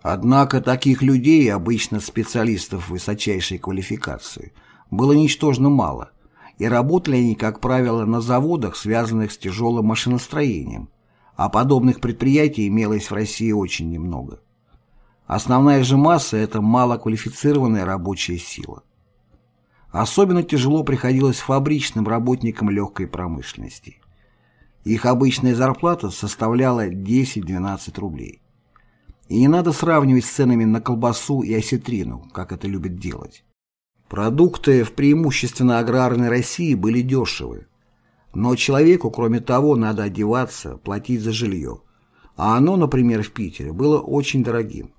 Однако таких людей, обычно специалистов высочайшей квалификации, было ничтожно мало, и работали они, как правило, на заводах, связанных с тяжелым машиностроением, а подобных предприятий имелось в России очень немного. Основная же масса – это малоквалифицированная рабочая сила. Особенно тяжело приходилось фабричным работникам легкой промышленности. Их обычная зарплата составляла 10-12 рублей. И не надо сравнивать с ценами на колбасу и осетрину, как это любят делать. Продукты в преимущественно аграрной России были дешевы. Но человеку, кроме того, надо одеваться, платить за жилье. А оно, например, в Питере было очень дорогим.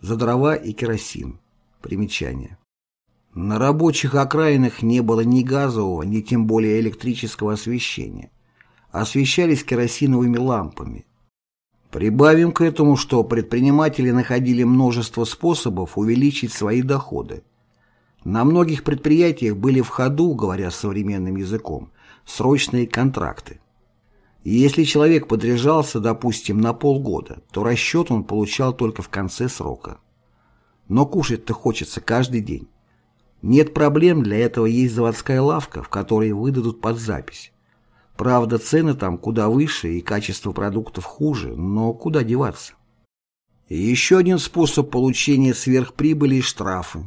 За дрова и керосин. Примечание. На рабочих окраинах не было ни газового, ни тем более электрического освещения. Освещались керосиновыми лампами. Прибавим к этому, что предприниматели находили множество способов увеличить свои доходы. На многих предприятиях были в ходу, говоря современным языком, срочные контракты. И если человек подряжался, допустим, на полгода, то расчет он получал только в конце срока. Но кушать-то хочется каждый день. Нет проблем, для этого есть заводская лавка, в которой выдадут под запись. Правда, цены там куда выше и качество продуктов хуже, но куда деваться? Еще один способ получения сверхприбыли – штрафы.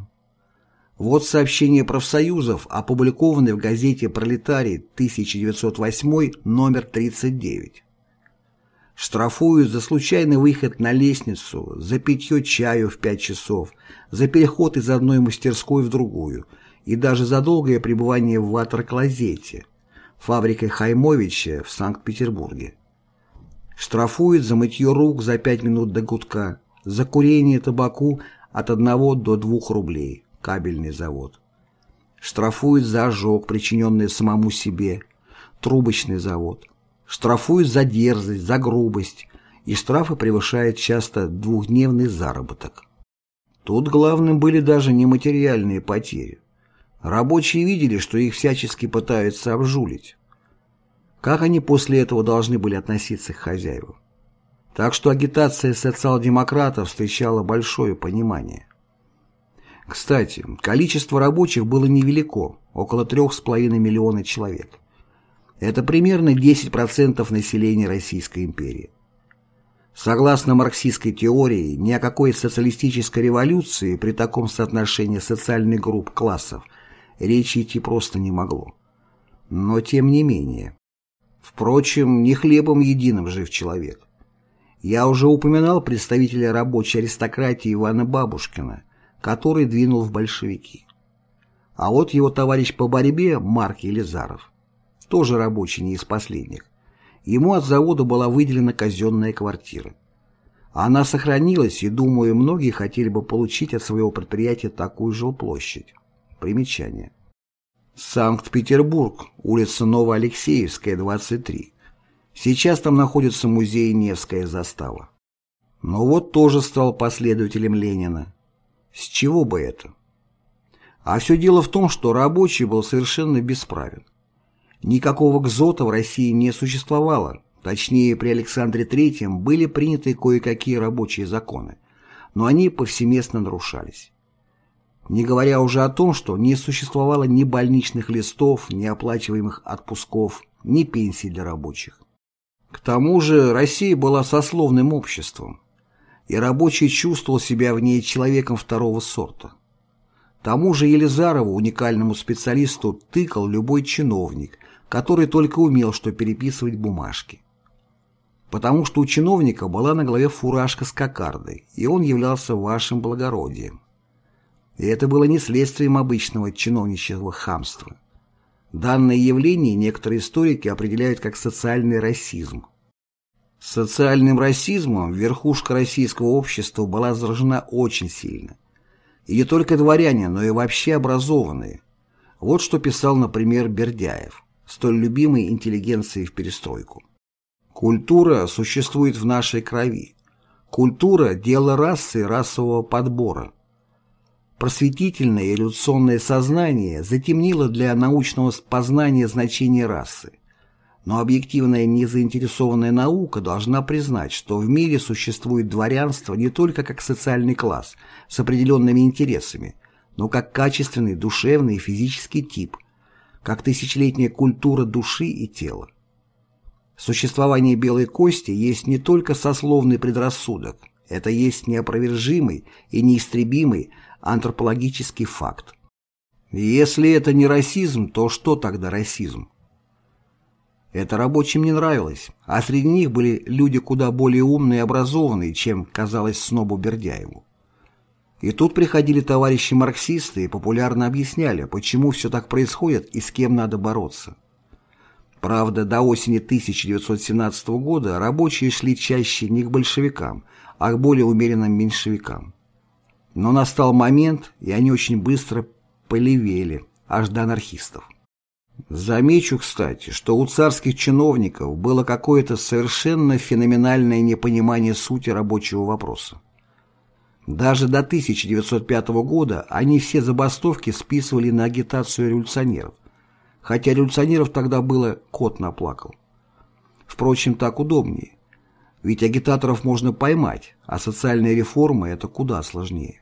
Вот сообщение профсоюзов, опубликованное в газете «Пролетарий» 1908 номер 39. Штрафуют за случайный выход на лестницу, за питье чаю в 5 часов, за переход из одной мастерской в другую и даже за долгое пребывание в ватер-клозете – фабрикой Хаймовича в Санкт-Петербурге. Штрафуют за мытье рук за 5 минут до гудка, за курение табаку от 1 до 2 рублей, кабельный завод. Штрафуют за ожог, причиненный самому себе, трубочный завод. Штрафуют за дерзость, за грубость, и штрафы превышают часто двухдневный заработок. Тут главным были даже не материальные потери. Рабочие видели, что их всячески пытаются обжулить. Как они после этого должны были относиться к хозяевам? Так что агитация социал-демократов встречала большое понимание. Кстати, количество рабочих было невелико, около 3,5 миллиона человек. Это примерно 10% населения Российской империи. Согласно марксистской теории, ни о какой социалистической революции при таком соотношении социальных групп классов речи идти просто не могло. Но тем не менее. Впрочем, не хлебом единым жив человек. Я уже упоминал представителя рабочей аристократии Ивана Бабушкина, который двинул в большевики. А вот его товарищ по борьбе Марк Елизаров, тоже рабочий не из последних, ему от завода была выделена казенная квартира. Она сохранилась, и, думаю, многие хотели бы получить от своего предприятия такую жилплощадь. Примечание. Санкт-Петербург, улица Новоалексеевская, 23. Сейчас там находится музей Невская застава. Но вот тоже стал последователем Ленина. С чего бы это? А все дело в том, что рабочий был совершенно бесправен. Никакого гзота в России не существовало, точнее при Александре III были приняты кое-какие рабочие законы, но они повсеместно нарушались. Не говоря уже о том, что не существовало ни больничных листов, ни оплачиваемых отпусков, ни пенсий для рабочих. К тому же Россия была сословным обществом, и рабочий чувствовал себя в ней человеком второго сорта. Тому же Елизарову, уникальному специалисту, тыкал любой чиновник, который только умел что переписывать бумажки. Потому что у чиновника была на голове фуражка с кокардой, и он являлся вашим благородием. И это было не следствием обычного чиновничьего хамства. Данное явление некоторые историки определяют как социальный расизм. Социальным расизмом верхушка российского общества была заражена очень сильно. И не только дворяне, но и вообще образованные. Вот что писал, например, Бердяев, столь любимый интеллигенцией в перестройку. «Культура существует в нашей крови. Культура – дело расы расового подбора. Просветительное и революционное сознание затемнило для научного познания значение расы. Но объективная незаинтересованная наука должна признать, что в мире существует дворянство не только как социальный класс с определенными интересами, но как качественный душевный и физический тип, как тысячелетняя культура души и тела. Существование белой кости есть не только сословный предрассудок, это есть неопровержимый и неистребимый антропологический факт. Если это не расизм, то что тогда расизм? Это рабочим не нравилось, а среди них были люди куда более умные и образованные, чем казалось снобу Бердяеву. И тут приходили товарищи-марксисты и популярно объясняли, почему все так происходит и с кем надо бороться. Правда, до осени 1917 года рабочие шли чаще не к большевикам, а к более умеренным меньшевикам. Но настал момент, и они очень быстро полевели, аж до анархистов. Замечу, кстати, что у царских чиновников было какое-то совершенно феноменальное непонимание сути рабочего вопроса. Даже до 1905 года они все забастовки списывали на агитацию революционеров, хотя революционеров тогда было кот наплакал. Впрочем, так удобнее, ведь агитаторов можно поймать, а социальные реформы – это куда сложнее.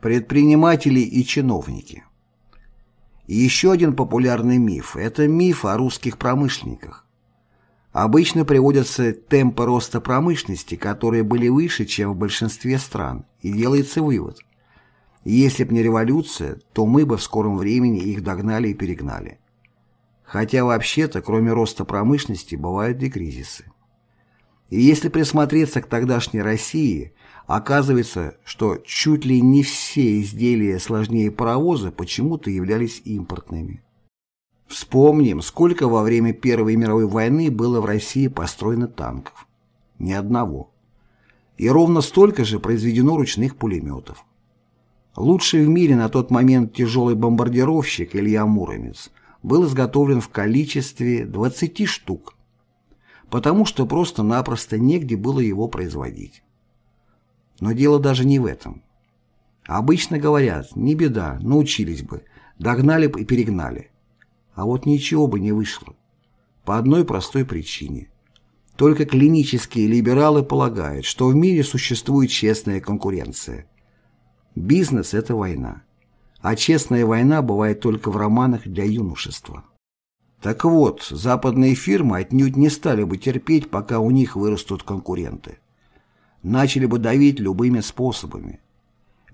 Предприниматели и чиновники еще один популярный миф – это миф о русских промышленниках. Обычно приводятся темпы роста промышленности, которые были выше, чем в большинстве стран, и делается вывод. Если б не революция, то мы бы в скором времени их догнали и перегнали. Хотя вообще-то, кроме роста промышленности, бывают и кризисы. И если присмотреться к тогдашней России, Оказывается, что чуть ли не все изделия сложнее паровоза почему-то являлись импортными. Вспомним, сколько во время Первой мировой войны было в России построено танков. Ни одного. И ровно столько же произведено ручных пулеметов. Лучший в мире на тот момент тяжелый бомбардировщик Илья Муромец был изготовлен в количестве 20 штук, потому что просто-напросто негде было его производить. Но дело даже не в этом. Обычно говорят, не беда, научились бы, догнали бы и перегнали. А вот ничего бы не вышло. По одной простой причине. Только клинические либералы полагают, что в мире существует честная конкуренция. Бизнес – это война. А честная война бывает только в романах для юношества. Так вот, западные фирмы отнюдь не стали бы терпеть, пока у них вырастут конкуренты начали бы давить любыми способами.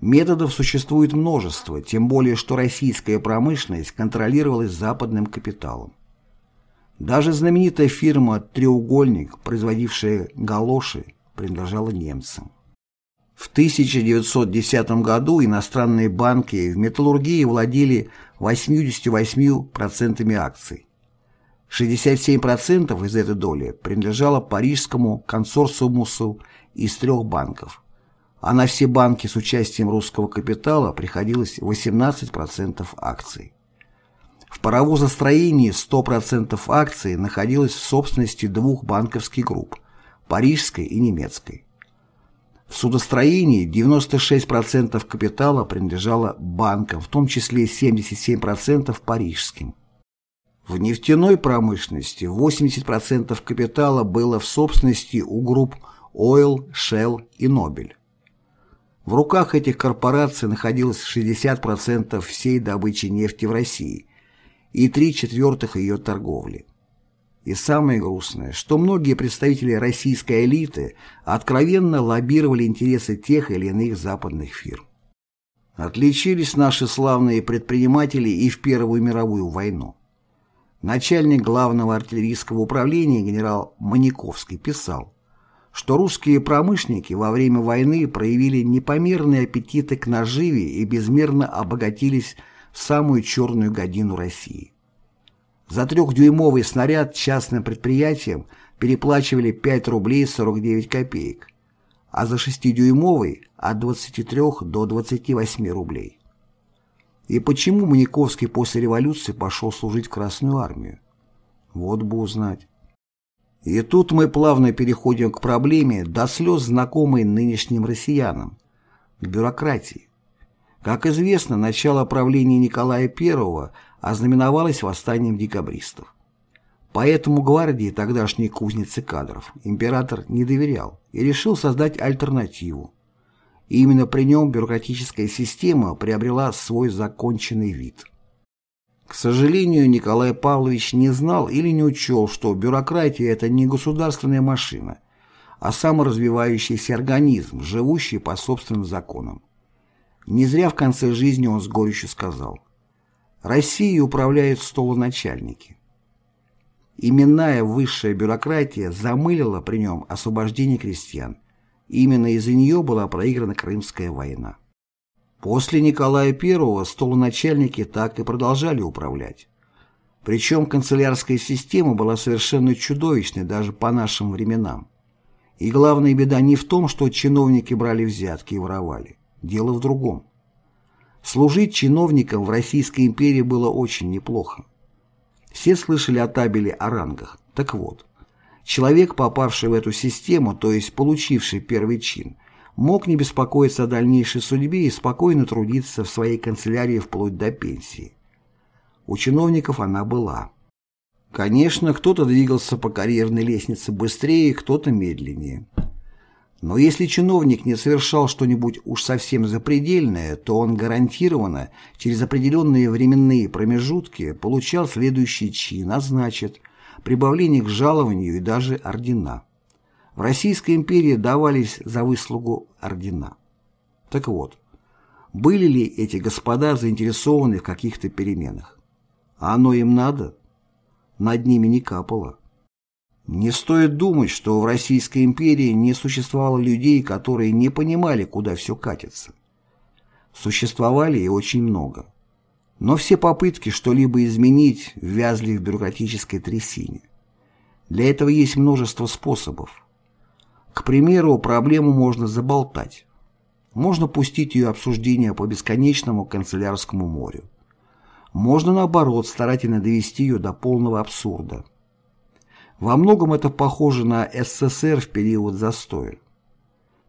Методов существует множество, тем более что российская промышленность контролировалась западным капиталом. Даже знаменитая фирма «Треугольник», производившая галоши, принадлежала немцам. В 1910 году иностранные банки в металлургии владели 88% акций. 67% из этой доли принадлежало парижскому консорциумусу из трех банков, а на все банки с участием русского капитала приходилось 18% акций. В паровозостроении 100% акций находилось в собственности двух банковских групп – парижской и немецкой. В судостроении 96% капитала принадлежало банкам, в том числе 77% парижским. В нефтяной промышленности 80% капитала было в собственности у групп Oil, Shell и Nobel. В руках этих корпораций находилось 60% всей добычи нефти в России и три четвертых ее торговли. И самое грустное, что многие представители российской элиты откровенно лоббировали интересы тех или иных западных фирм. Отличились наши славные предприниматели и в Первую мировую войну. Начальник главного артиллерийского управления генерал Маниковский писал, что русские промышленники во время войны проявили непомерные аппетиты к наживе и безмерно обогатились в самую черную годину России. За трехдюймовый снаряд частным предприятиям переплачивали 5 рублей 49 копеек, а за шестидюймовый от 23 до 28 рублей. И почему Маниковский после революции пошел служить в Красную армию? Вот бы узнать. И тут мы плавно переходим к проблеме, до слез знакомой нынешним россиянам, к бюрократии. Как известно, начало правления Николая I ознаменовалось восстанием декабристов. Поэтому гвардии тогдашней кузницы кадров император не доверял и решил создать альтернативу. И именно при нем бюрократическая система приобрела свой законченный вид. К сожалению, Николай Павлович не знал или не учел, что бюрократия – это не государственная машина, а саморазвивающийся организм, живущий по собственным законам. Не зря в конце жизни он с горечью сказал «Россией управляют столоначальники». Именная высшая бюрократия замылила при нем освобождение крестьян. Именно из-за нее была проиграна Крымская война. После Николая I столоначальники так и продолжали управлять. Причем канцелярская система была совершенно чудовищной даже по нашим временам. И главная беда не в том, что чиновники брали взятки и воровали. Дело в другом. Служить чиновникам в Российской империи было очень неплохо. Все слышали о табеле о рангах. Так вот, человек, попавший в эту систему, то есть получивший первый чин, мог не беспокоиться о дальнейшей судьбе и спокойно трудиться в своей канцелярии вплоть до пенсии. У чиновников она была. Конечно, кто-то двигался по карьерной лестнице быстрее, кто-то медленнее. Но если чиновник не совершал что-нибудь уж совсем запредельное, то он гарантированно через определенные временные промежутки получал следующий чин, а значит, прибавление к жалованию и даже ордена. В Российской империи давались за выслугу ордена. Так вот, были ли эти господа заинтересованы в каких-то переменах? А оно им надо? Над ними не капало. Не стоит думать, что в Российской империи не существовало людей, которые не понимали, куда все катится. Существовали и очень много. Но все попытки что-либо изменить ввязли в бюрократической трясине. Для этого есть множество способов. К примеру, проблему можно заболтать. Можно пустить ее обсуждение по бесконечному канцелярскому морю. Можно, наоборот, старательно довести ее до полного абсурда. Во многом это похоже на СССР в период застоя.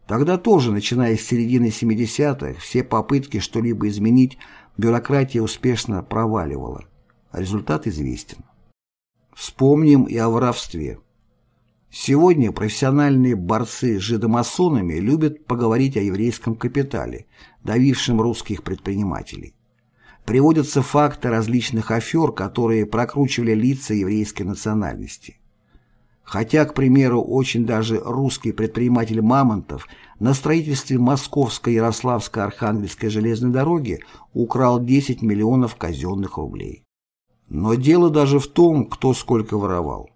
Тогда тоже, начиная с середины 70-х, все попытки что-либо изменить бюрократия успешно проваливала. Результат известен. Вспомним и о воровстве. Сегодня профессиональные борцы с жидомасонами любят поговорить о еврейском капитале, давившем русских предпринимателей. Приводятся факты различных афер, которые прокручивали лица еврейской национальности. Хотя, к примеру, очень даже русский предприниматель Мамонтов на строительстве Московской Ярославско-Архангельской железной дороги украл 10 миллионов казенных рублей. Но дело даже в том, кто сколько воровал.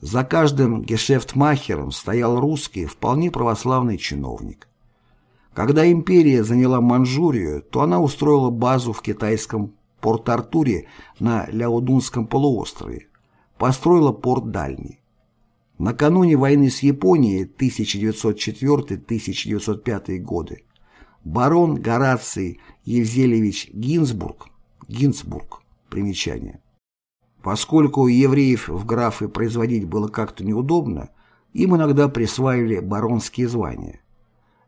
За каждым гешефтмахером стоял русский, вполне православный чиновник. Когда империя заняла Манчжурию, то она устроила базу в китайском Порт-Артуре на Ляодунском полуострове, построила порт Дальний. Накануне войны с Японией 1904-1905 годы барон Гораций Евзелевич Гинзбург, Гинзбург, примечание. Поскольку евреев в графы производить было как-то неудобно, им иногда присваивали баронские звания.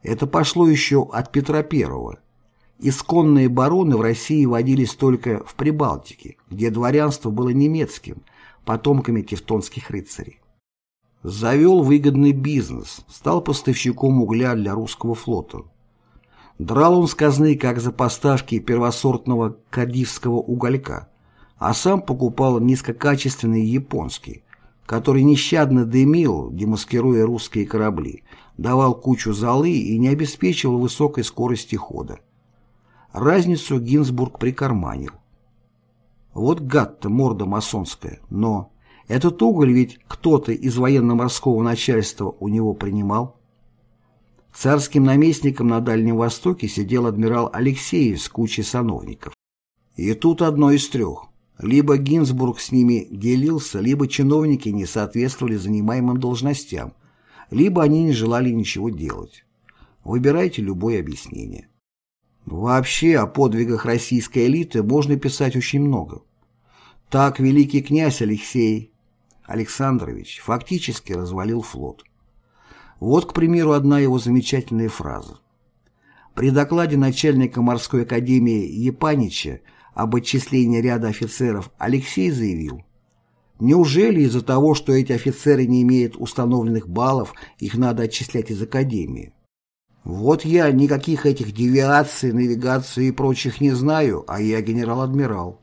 Это пошло еще от Петра I. Исконные бароны в России водились только в Прибалтике, где дворянство было немецким, потомками тевтонских рыцарей. Завел выгодный бизнес, стал поставщиком угля для русского флота. Драл он с казны как за поставки первосортного кадивского уголька, а сам покупал низкокачественный японский, который нещадно дымил, демаскируя русские корабли, давал кучу золы и не обеспечивал высокой скорости хода. Разницу Гинзбург прикарманил. Вот гад-то морда масонская, но этот уголь ведь кто-то из военно-морского начальства у него принимал. Царским наместником на Дальнем Востоке сидел адмирал Алексеев с кучей сановников. И тут одно из трех. Либо Гинзбург с ними делился, либо чиновники не соответствовали занимаемым должностям, либо они не желали ничего делать. Выбирайте любое объяснение. Вообще о подвигах российской элиты можно писать очень много. Так великий князь Алексей Александрович фактически развалил флот. Вот, к примеру, одна его замечательная фраза. При докладе начальника морской академии Епанича об отчислении ряда офицеров Алексей заявил, Неужели из-за того, что эти офицеры не имеют установленных баллов, их надо отчислять из Академии? Вот я никаких этих девиаций, навигаций и прочих не знаю, а я генерал-адмирал.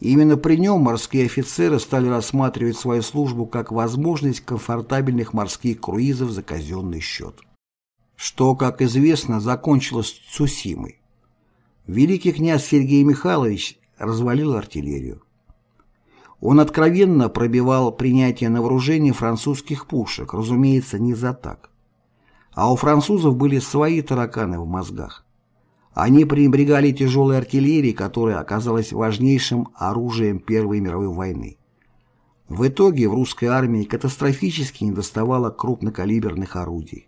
Именно при нем морские офицеры стали рассматривать свою службу как возможность комфортабельных морских круизов за казенный счет. Что, как известно, закончилось Цусимой. Великий князь Сергей Михайлович развалил артиллерию. Он откровенно пробивал принятие на вооружение французских пушек, разумеется, не за так. А у французов были свои тараканы в мозгах. Они пренебрегали тяжелой артиллерией, которая оказалась важнейшим оружием Первой мировой войны. В итоге в русской армии катастрофически недоставало крупнокалиберных орудий.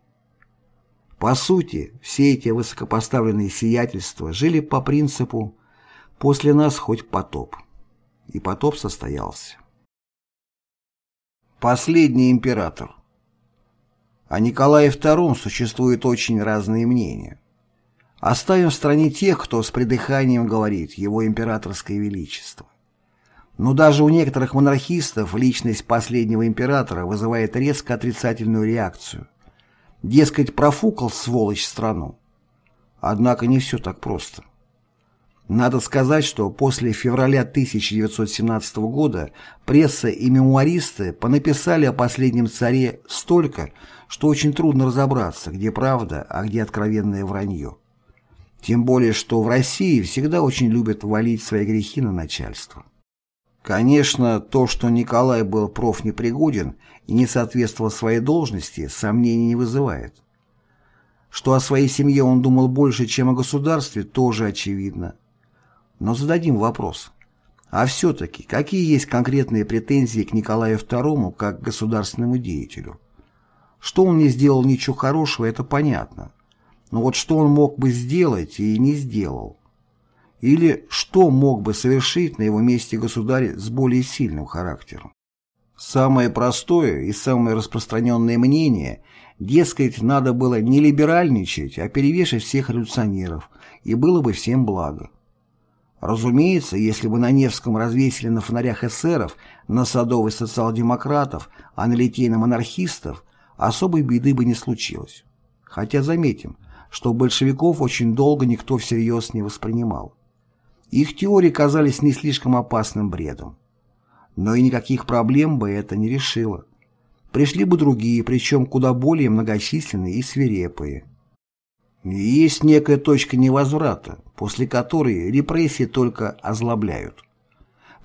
По сути, все эти высокопоставленные сиятельства жили по принципу «после нас хоть потоп». И потоп состоялся. Последний император. О Николае II существуют очень разные мнения. Оставим в стране тех, кто с придыханием говорит «Его императорское величество». Но даже у некоторых монархистов личность последнего императора вызывает резко отрицательную реакцию – Дескать, профукал, сволочь, страну. Однако не все так просто. Надо сказать, что после февраля 1917 года пресса и мемуаристы понаписали о последнем царе столько, что очень трудно разобраться, где правда, а где откровенное вранье. Тем более, что в России всегда очень любят валить свои грехи на начальство. Конечно, то, что Николай был профнепригоден и не соответствовал своей должности, сомнений не вызывает. Что о своей семье он думал больше, чем о государстве, тоже очевидно. Но зададим вопрос. А все-таки, какие есть конкретные претензии к Николаю II как государственному деятелю? Что он не сделал ничего хорошего, это понятно. Но вот что он мог бы сделать и не сделал? Или что мог бы совершить на его месте государь с более сильным характером? Самое простое и самое распространенное мнение, дескать, надо было не либеральничать, а перевешать всех революционеров, и было бы всем благо. Разумеется, если бы на Невском развесили на фонарях эсеров, на Садовой социал-демократов, а на Литейном анархистов, особой беды бы не случилось. Хотя заметим, что большевиков очень долго никто всерьез не воспринимал. Их теории казались не слишком опасным бредом. Но и никаких проблем бы это не решило. Пришли бы другие, причем куда более многочисленные и свирепые. Есть некая точка невозврата, после которой репрессии только озлобляют.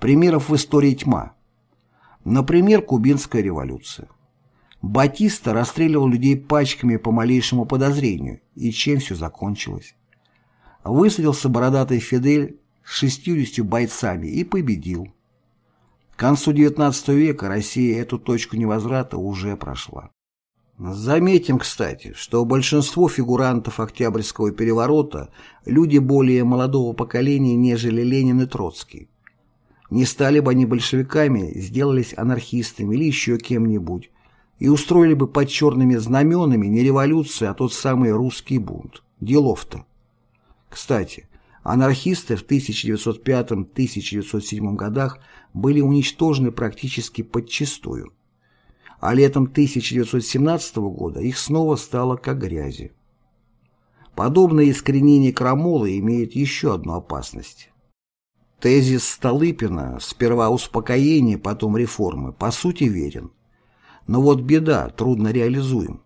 Примеров в истории тьма. Например, Кубинская революция. Батиста расстреливал людей пачками по малейшему подозрению, и чем все закончилось. Высадился бородатый Фидель с 60 бойцами и победил. К концу XIX века Россия эту точку невозврата уже прошла. Заметим, кстати, что большинство фигурантов Октябрьского переворота – люди более молодого поколения, нежели Ленин и Троцкий. Не стали бы они большевиками, сделались анархистами или еще кем-нибудь, и устроили бы под черными знаменами не революцию, а тот самый русский бунт. Делов-то. Кстати, Анархисты в 1905-1907 годах были уничтожены практически подчистую, а летом 1917 года их снова стало как грязи. Подобное искоренение крамолы имеет еще одну опасность. Тезис Столыпина «сперва успокоение, потом реформы» по сути верен. Но вот беда, трудно реализуем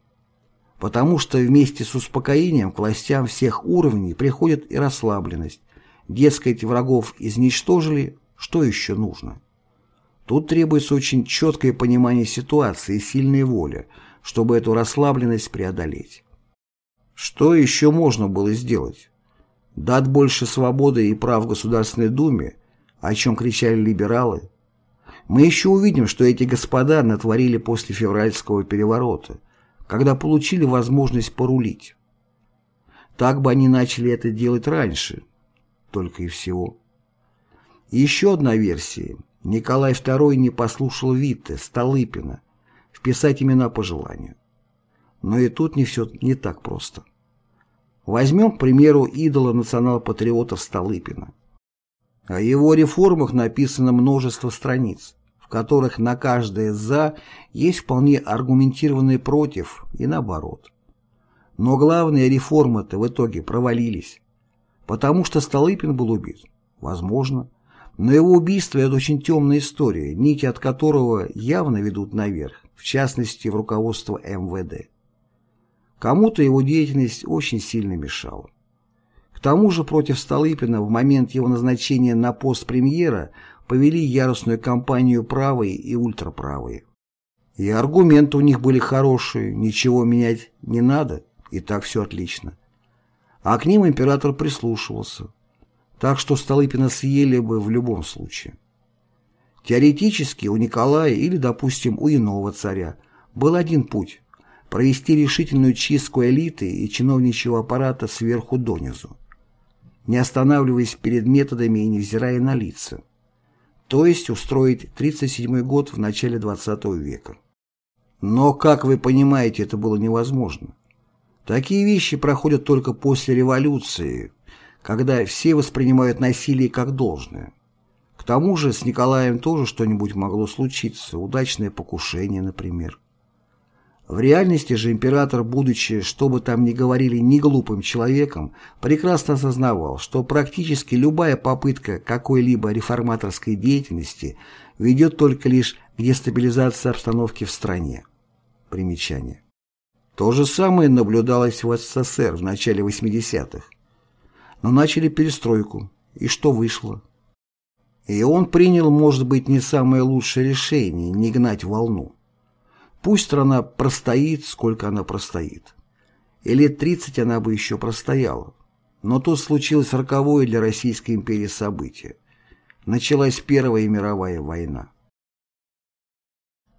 потому что вместе с успокоением к властям всех уровней приходит и расслабленность. Дескать, врагов изничтожили, что еще нужно? Тут требуется очень четкое понимание ситуации и сильная воля, чтобы эту расслабленность преодолеть. Что еще можно было сделать? Дать больше свободы и прав Государственной Думе, о чем кричали либералы. Мы еще увидим, что эти господа натворили после февральского переворота, когда получили возможность порулить. Так бы они начали это делать раньше, только и всего. Еще одна версия. Николай II не послушал Витте, Столыпина, вписать имена по желанию. Но и тут не все не так просто. Возьмем, к примеру, идола национал-патриотов Столыпина. О его реформах написано множество страниц, которых на каждое «за» есть вполне аргументированные «против» и наоборот. Но главные реформы-то в итоге провалились, потому что Столыпин был убит. Возможно. Но его убийство – это очень темная история, нити от которого явно ведут наверх, в частности, в руководство МВД. Кому-то его деятельность очень сильно мешала. К тому же против Столыпина в момент его назначения на пост премьера повели яростную кампанию правые и ультраправые. И аргументы у них были хорошие, ничего менять не надо, и так все отлично. А к ним император прислушивался. Так что Столыпина съели бы в любом случае. Теоретически у Николая или, допустим, у иного царя был один путь – провести решительную чистку элиты и чиновничьего аппарата сверху донизу, не останавливаясь перед методами и невзирая на лица. То есть устроить 37 год в начале 20 века. Но, как вы понимаете, это было невозможно. Такие вещи проходят только после революции, когда все воспринимают насилие как должное. К тому же с Николаем тоже что-нибудь могло случиться, удачное покушение, например. В реальности же император, будучи, что бы там ни говорили, не глупым человеком, прекрасно осознавал, что практически любая попытка какой-либо реформаторской деятельности ведет только лишь к дестабилизации обстановки в стране. Примечание. То же самое наблюдалось в СССР в начале 80-х но начали перестройку. И что вышло? И он принял, может быть, не самое лучшее решение – не гнать волну. Пусть страна простоит, сколько она простоит. И лет 30 она бы еще простояла. Но тут случилось роковое для Российской империи событие. Началась Первая мировая война.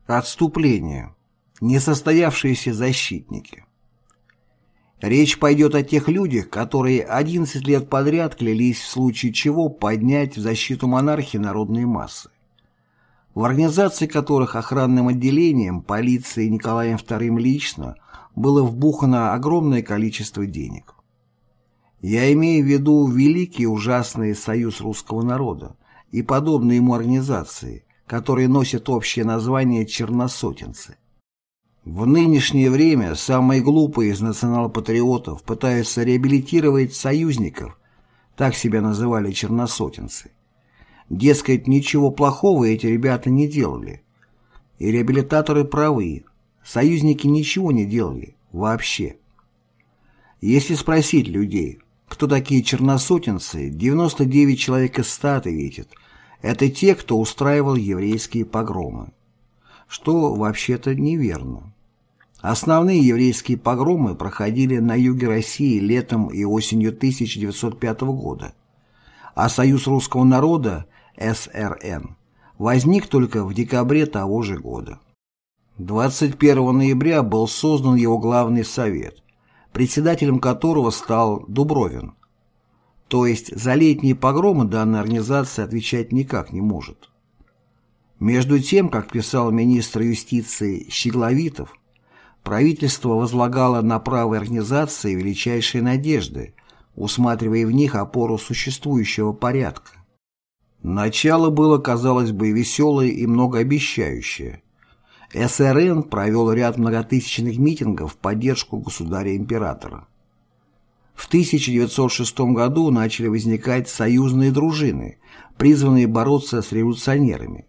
Отступление. Несостоявшиеся защитники. Речь пойдет о тех людях, которые 11 лет подряд клялись в случае чего поднять в защиту монархии народные массы, в организации которых охранным отделением полиции Николаем II лично было вбухано огромное количество денег. Я имею в виду великий ужасный союз русского народа и подобные ему организации, которые носят общее название «черносотенцы». В нынешнее время самые глупые из национал-патриотов пытаются реабилитировать союзников, так себя называли черносотенцы. Дескать, ничего плохого эти ребята не делали. И реабилитаторы правы, союзники ничего не делали, вообще. Если спросить людей, кто такие черносотенцы, 99 человек из 100 ответят, это те, кто устраивал еврейские погромы. Что вообще-то неверно. Основные еврейские погромы проходили на юге России летом и осенью 1905 года, а Союз русского народа, СРН, возник только в декабре того же года. 21 ноября был создан его главный совет, председателем которого стал Дубровин. То есть за летние погромы данная организация отвечать никак не может. Между тем, как писал министр юстиции Щегловитов, правительство возлагало на правые организации величайшие надежды, усматривая в них опору существующего порядка. Начало было, казалось бы, веселое и многообещающее. СРН провел ряд многотысячных митингов в поддержку государя-императора. В 1906 году начали возникать союзные дружины, призванные бороться с революционерами.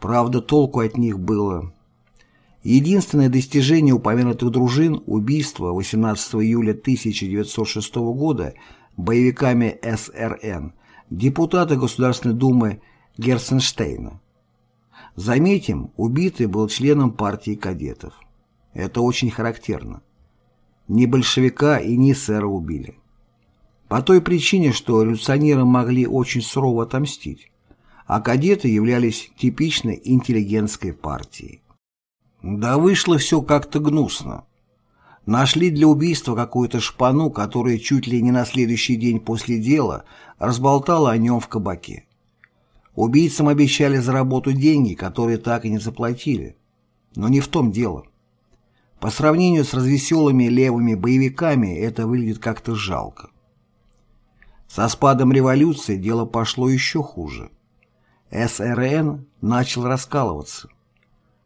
Правда, толку от них было Единственное достижение упомянутых дружин – убийство 18 июля 1906 года боевиками СРН депутата Государственной Думы Герценштейна. Заметим, убитый был членом партии кадетов. Это очень характерно. Ни большевика и ни сэра убили. По той причине, что революционеры могли очень сурово отомстить, а кадеты являлись типичной интеллигентской партией. Да вышло все как-то гнусно. Нашли для убийства какую-то шпану, которая чуть ли не на следующий день после дела разболтала о нем в кабаке. Убийцам обещали за работу деньги, которые так и не заплатили. Но не в том дело. По сравнению с развеселыми левыми боевиками это выглядит как-то жалко. Со спадом революции дело пошло еще хуже. СРН начал раскалываться.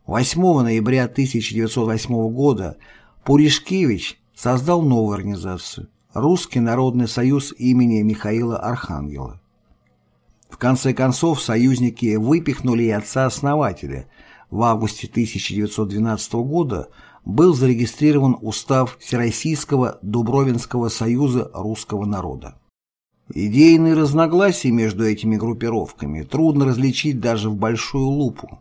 8 ноября 1908 года Пуришкевич создал новую организацию – Русский народный союз имени Михаила Архангела. В конце концов, союзники выпихнули и отца-основателя. В августе 1912 года был зарегистрирован устав Всероссийского Дубровинского союза русского народа. Идейные разногласия между этими группировками трудно различить даже в большую лупу.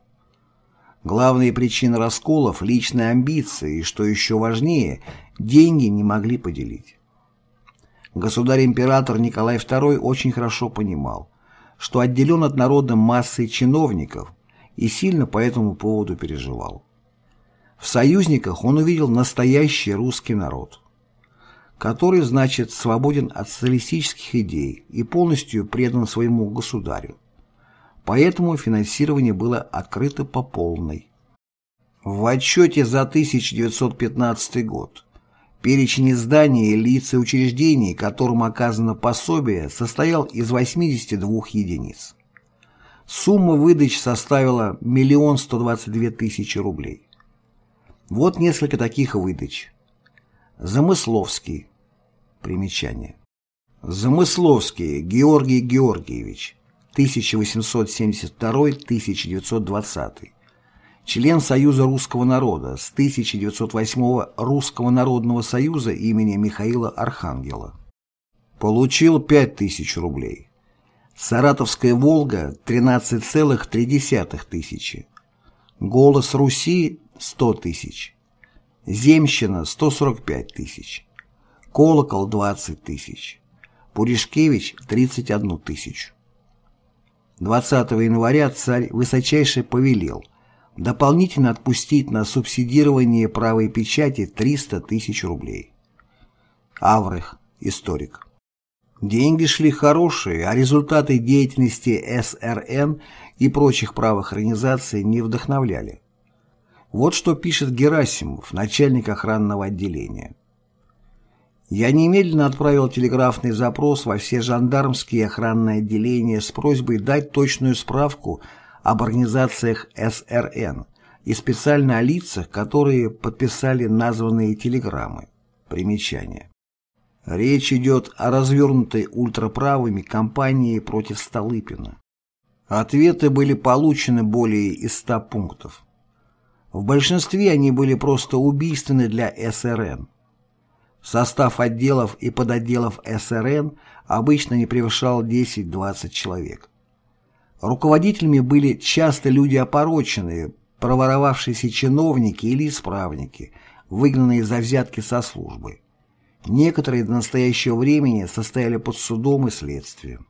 Главные причины расколов – личные амбиции и, что еще важнее, деньги не могли поделить. Государь-император Николай II очень хорошо понимал, что отделен от народа массой чиновников и сильно по этому поводу переживал. В союзниках он увидел настоящий русский народ, который, значит, свободен от социалистических идей и полностью предан своему государю. Поэтому финансирование было открыто по полной. В отчете за 1915 год перечень изданий, лиц и учреждений, которым оказано пособие, состоял из 82 единиц. Сумма выдач составила 1 122 тысячи рублей. Вот несколько таких выдач. Замысловский. Примечание. Замысловский Георгий Георгиевич 1872-1920. Член Союза русского народа с 1908 Русского народного союза имени Михаила Архангела. Получил 5000 рублей. Саратовская «Волга» 13,3 тысячи. «Голос Руси» 100 тысяч. Земщина 145 тысяч. Колокол 20 тысяч. Пуришкевич 31 тысячу. 20 января царь высочайше повелел дополнительно отпустить на субсидирование правой печати 300 тысяч рублей. Аврых, историк. Деньги шли хорошие, а результаты деятельности СРН и прочих правых организаций не вдохновляли. Вот что пишет Герасимов, начальник охранного отделения. Я немедленно отправил телеграфный запрос во все жандармские охранные отделения с просьбой дать точную справку об организациях СРН и специально о лицах, которые подписали названные телеграммы. Примечание. Речь идет о развернутой ультраправыми кампании против Столыпина. Ответы были получены более из 100 пунктов. В большинстве они были просто убийственны для СРН. Состав отделов и подотделов СРН обычно не превышал 10-20 человек. Руководителями были часто люди опороченные, проворовавшиеся чиновники или исправники, выгнанные за взятки со службы. Некоторые до настоящего времени состояли под судом и следствием.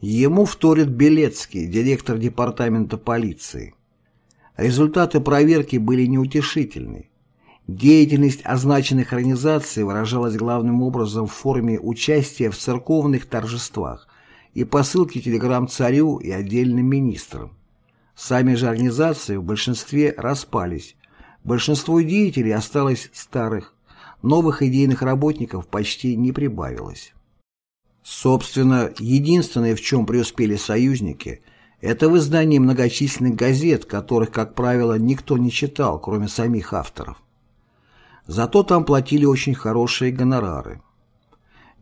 Ему вторит Белецкий, директор департамента полиции. Результаты проверки были неутешительны. Деятельность означенных организаций выражалась главным образом в форме участия в церковных торжествах и посылки телеграмм царю и отдельным министрам. Сами же организации в большинстве распались. Большинство деятелей осталось старых, новых идейных работников почти не прибавилось. Собственно, единственное, в чем преуспели союзники, это в издании многочисленных газет, которых, как правило, никто не читал, кроме самих авторов. Зато там платили очень хорошие гонорары.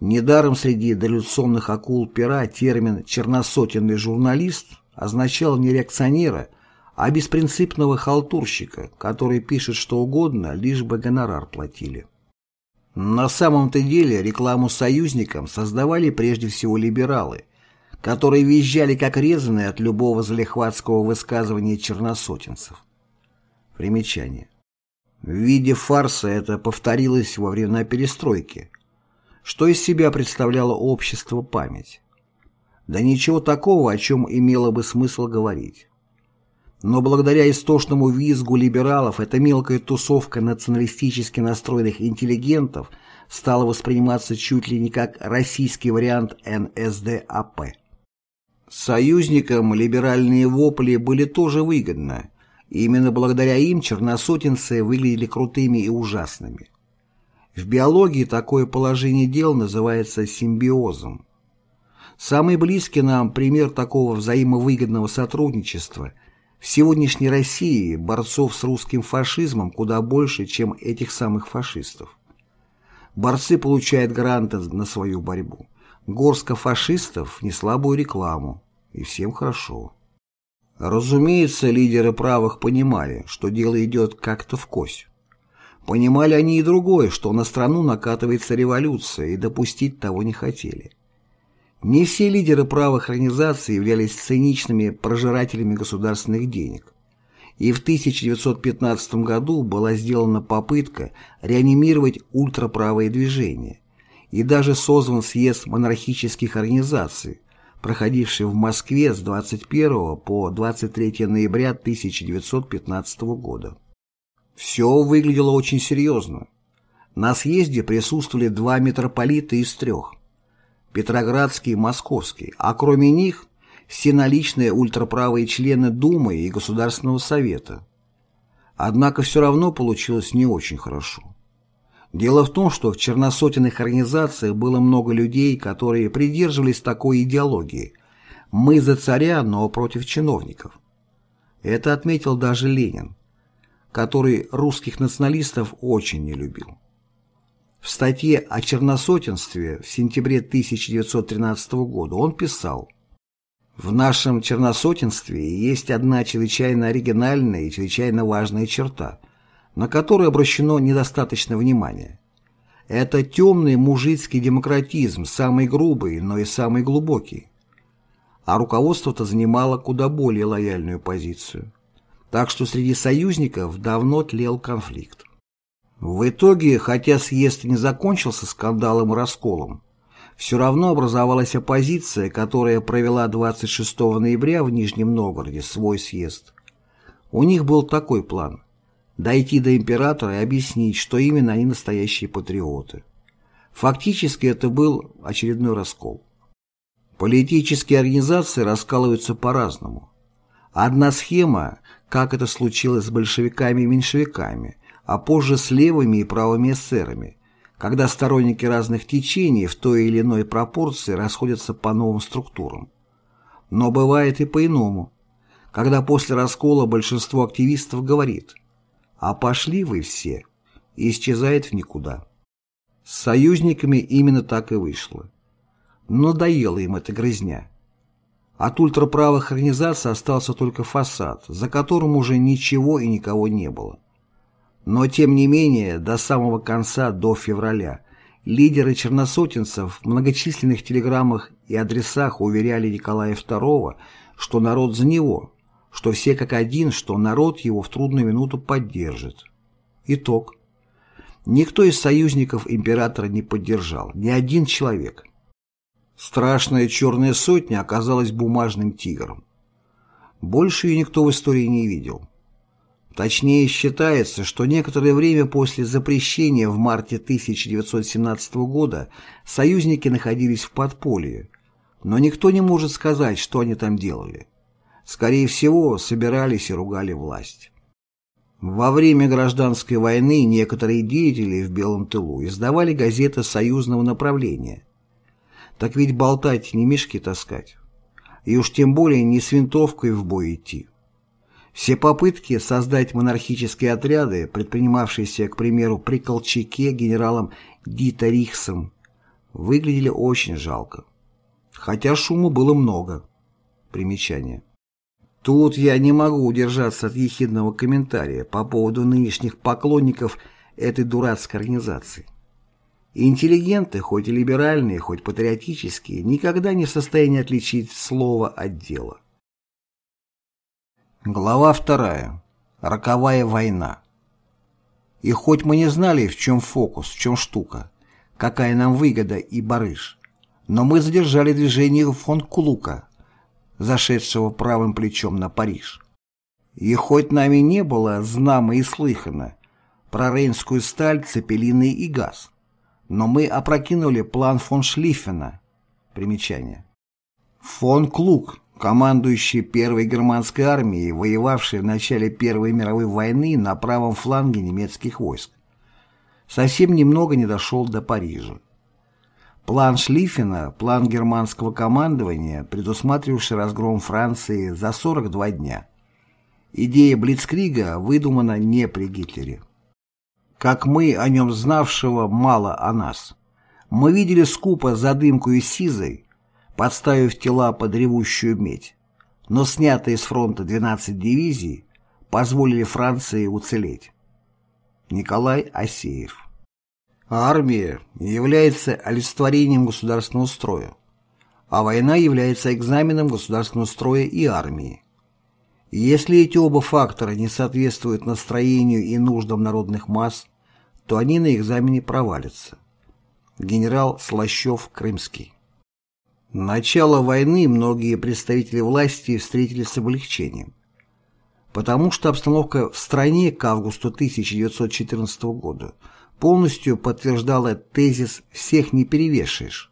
Недаром среди дореволюционных акул пера термин «черносотенный журналист» означал не реакционера, а беспринципного халтурщика, который пишет что угодно, лишь бы гонорар платили. На самом-то деле рекламу союзникам создавали прежде всего либералы, которые визжали как резаные от любого залихватского высказывания черносотенцев. Примечание. В виде фарса это повторилось во времена перестройки. Что из себя представляло общество память? Да ничего такого, о чем имело бы смысл говорить. Но благодаря истошному визгу либералов эта мелкая тусовка националистически настроенных интеллигентов стала восприниматься чуть ли не как российский вариант НСДАП. Союзникам либеральные вопли были тоже выгодны. И именно благодаря им черносотенцы выглядели крутыми и ужасными. В биологии такое положение дел называется симбиозом. Самый близкий нам пример такого взаимовыгодного сотрудничества в сегодняшней России борцов с русским фашизмом куда больше, чем этих самых фашистов. Борцы получают гранты на свою борьбу. Горстка фашистов не слабую рекламу. И всем хорошо. Разумеется, лидеры правых понимали, что дело идет как-то в кость. Понимали они и другое, что на страну накатывается революция, и допустить того не хотели. Не все лидеры правых организаций являлись циничными прожирателями государственных денег. И в 1915 году была сделана попытка реанимировать ультраправые движения, и даже создан съезд монархических организаций, проходивший в Москве с 21 по 23 ноября 1915 года. Все выглядело очень серьезно. На съезде присутствовали два митрополита из трех – Петроградский и Московский, а кроме них – все наличные ультраправые члены Думы и Государственного Совета. Однако все равно получилось не очень хорошо. Дело в том, что в черносотенных организациях было много людей, которые придерживались такой идеологии «мы за царя, но против чиновников». Это отметил даже Ленин, который русских националистов очень не любил. В статье о черносотенстве в сентябре 1913 года он писал «В нашем черносотенстве есть одна чрезвычайно оригинальная и чрезвычайно важная черта – на который обращено недостаточно внимания. Это темный мужицкий демократизм, самый грубый, но и самый глубокий. А руководство-то занимало куда более лояльную позицию. Так что среди союзников давно тлел конфликт. В итоге, хотя съезд не закончился скандалом и расколом, все равно образовалась оппозиция, которая провела 26 ноября в Нижнем Новгороде свой съезд. У них был такой план – дойти до императора и объяснить, что именно они настоящие патриоты. Фактически это был очередной раскол. Политические организации раскалываются по-разному. Одна схема, как это случилось с большевиками и меньшевиками, а позже с левыми и правыми эсерами, когда сторонники разных течений в той или иной пропорции расходятся по новым структурам. Но бывает и по-иному, когда после раскола большинство активистов говорит – а пошли вы все, и исчезает в никуда. С союзниками именно так и вышло. Надоела им эта грызня. От ультраправых организаций остался только фасад, за которым уже ничего и никого не было. Но тем не менее, до самого конца, до февраля, лидеры черносотенцев в многочисленных телеграммах и адресах уверяли Николая II, что народ за него, что все как один, что народ его в трудную минуту поддержит. Итог. Никто из союзников императора не поддержал, ни один человек. Страшная черная сотня оказалась бумажным тигром. Больше ее никто в истории не видел. Точнее, считается, что некоторое время после запрещения в марте 1917 года союзники находились в подполье, но никто не может сказать, что они там делали скорее всего, собирались и ругали власть. Во время гражданской войны некоторые деятели в Белом тылу издавали газеты союзного направления. Так ведь болтать не мешки таскать. И уж тем более не с винтовкой в бой идти. Все попытки создать монархические отряды, предпринимавшиеся, к примеру, при Колчаке генералом Дита Рихсом, выглядели очень жалко. Хотя шума было много. Примечание. Тут я не могу удержаться от ехидного комментария по поводу нынешних поклонников этой дурацкой организации. Интеллигенты, хоть и либеральные, хоть патриотические, никогда не в состоянии отличить слово от дела. Глава вторая. Роковая война. И хоть мы не знали, в чем фокус, в чем штука, какая нам выгода и барыш. Но мы задержали движение фон Кулука, зашедшего правым плечом на Париж. И хоть нами не было знамо и слыхано про рейнскую сталь, цепелины и газ, но мы опрокинули план фон Шлиффена. Примечание. Фон Клук, командующий первой германской армией, воевавший в начале Первой мировой войны на правом фланге немецких войск, совсем немного не дошел до Парижа. План Шлиффена, план германского командования, предусматривавший разгром Франции за 42 дня. Идея Блицкрига выдумана не при Гитлере. Как мы, о нем знавшего, мало о нас. Мы видели скупо задымку и сизой, подставив тела под ревущую медь, но снятые с фронта 12 дивизий позволили Франции уцелеть. Николай Асеев Армия является олицетворением государственного строя, а война является экзаменом государственного строя и армии. если эти оба фактора не соответствуют настроению и нуждам народных масс, то они на экзамене провалятся. Генерал Слащев Крымский Начало войны многие представители власти встретили с облегчением, потому что обстановка в стране к августу 1914 года – полностью подтверждала тезис «всех не перевешаешь».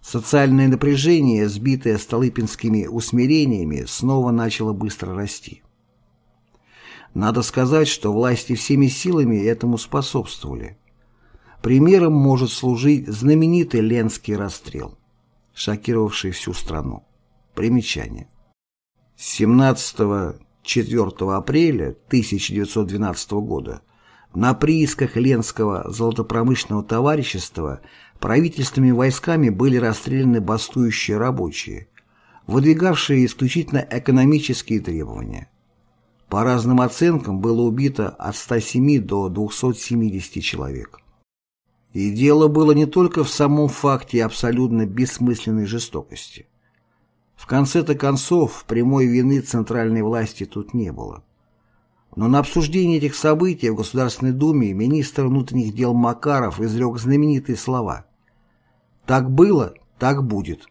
Социальное напряжение, сбитое столыпинскими усмирениями, снова начало быстро расти. Надо сказать, что власти всеми силами этому способствовали. Примером может служить знаменитый Ленский расстрел, шокировавший всю страну. Примечание. 17-4 апреля 1912 года на приисках Ленского золотопромышленного товарищества правительственными войсками были расстреляны бастующие рабочие, выдвигавшие исключительно экономические требования. По разным оценкам было убито от 107 до 270 человек. И дело было не только в самом факте абсолютно бессмысленной жестокости. В конце-то концов, прямой вины центральной власти тут не было. Но на обсуждение этих событий в Государственной Думе министр внутренних дел Макаров изрек знаменитые слова «Так было, так будет».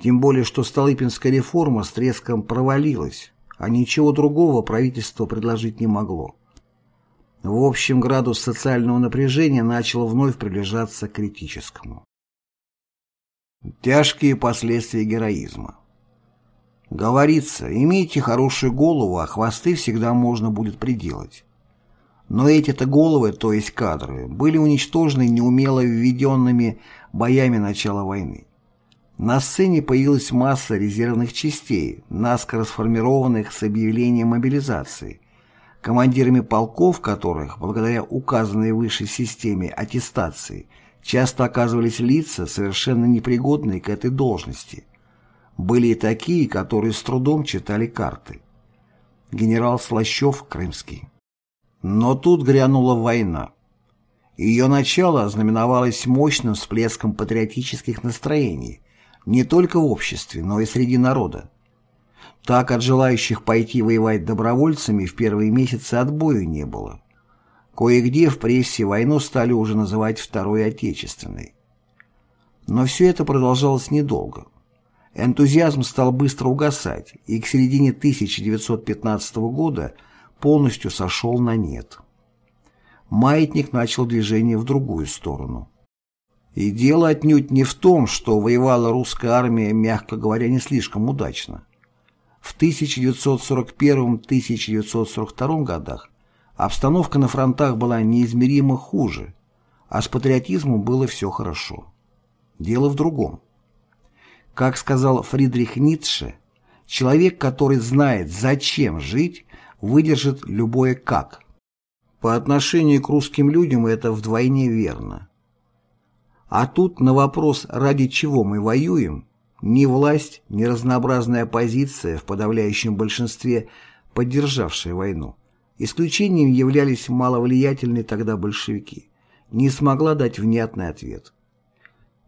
Тем более, что Столыпинская реформа с треском провалилась, а ничего другого правительство предложить не могло. В общем, градус социального напряжения начал вновь приближаться к критическому. Тяжкие последствия героизма Говорится, имейте хорошую голову, а хвосты всегда можно будет приделать. Но эти-то головы, то есть кадры, были уничтожены неумело введенными боями начала войны. На сцене появилась масса резервных частей, наскоро сформированных с объявлением мобилизации, командирами полков которых, благодаря указанной выше системе аттестации, часто оказывались лица, совершенно непригодные к этой должности, были и такие, которые с трудом читали карты. Генерал Слащев, Крымский. Но тут грянула война. Ее начало ознаменовалось мощным всплеском патриотических настроений, не только в обществе, но и среди народа. Так от желающих пойти воевать добровольцами в первые месяцы отбою не было. Кое-где в прессе войну стали уже называть Второй Отечественной. Но все это продолжалось недолго. Энтузиазм стал быстро угасать и к середине 1915 года полностью сошел на нет. Маятник начал движение в другую сторону. И дело отнюдь не в том, что воевала русская армия, мягко говоря, не слишком удачно. В 1941-1942 годах обстановка на фронтах была неизмеримо хуже, а с патриотизмом было все хорошо. Дело в другом. Как сказал Фридрих Ницше, человек, который знает, зачем жить, выдержит любое «как». По отношению к русским людям это вдвойне верно. А тут на вопрос, ради чего мы воюем, ни власть, ни разнообразная оппозиция, в подавляющем большинстве поддержавшая войну, исключением являлись маловлиятельные тогда большевики, не смогла дать внятный ответ.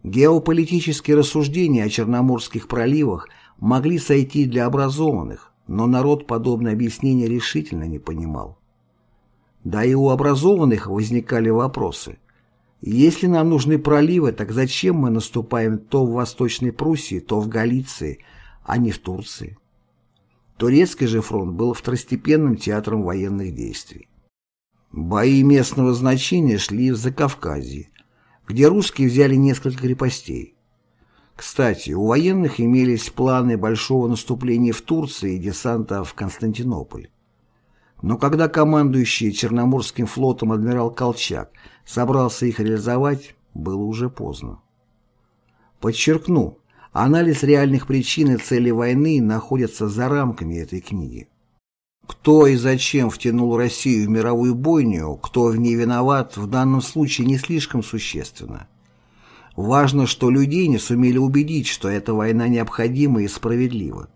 Геополитические рассуждения о Черноморских проливах могли сойти для образованных, но народ подобное объяснение решительно не понимал. Да и у образованных возникали вопросы. Если нам нужны проливы, так зачем мы наступаем то в Восточной Пруссии, то в Галиции, а не в Турции? Турецкий же фронт был второстепенным театром военных действий. Бои местного значения шли в Закавказье, где русские взяли несколько крепостей. Кстати, у военных имелись планы большого наступления в Турции и десанта в Константинополь. Но когда командующий Черноморским флотом адмирал Колчак собрался их реализовать, было уже поздно. Подчеркну, анализ реальных причин и целей войны находится за рамками этой книги. Кто и зачем втянул Россию в мировую бойню, кто в ней виноват, в данном случае не слишком существенно. Важно, что людей не сумели убедить, что эта война необходима и справедлива.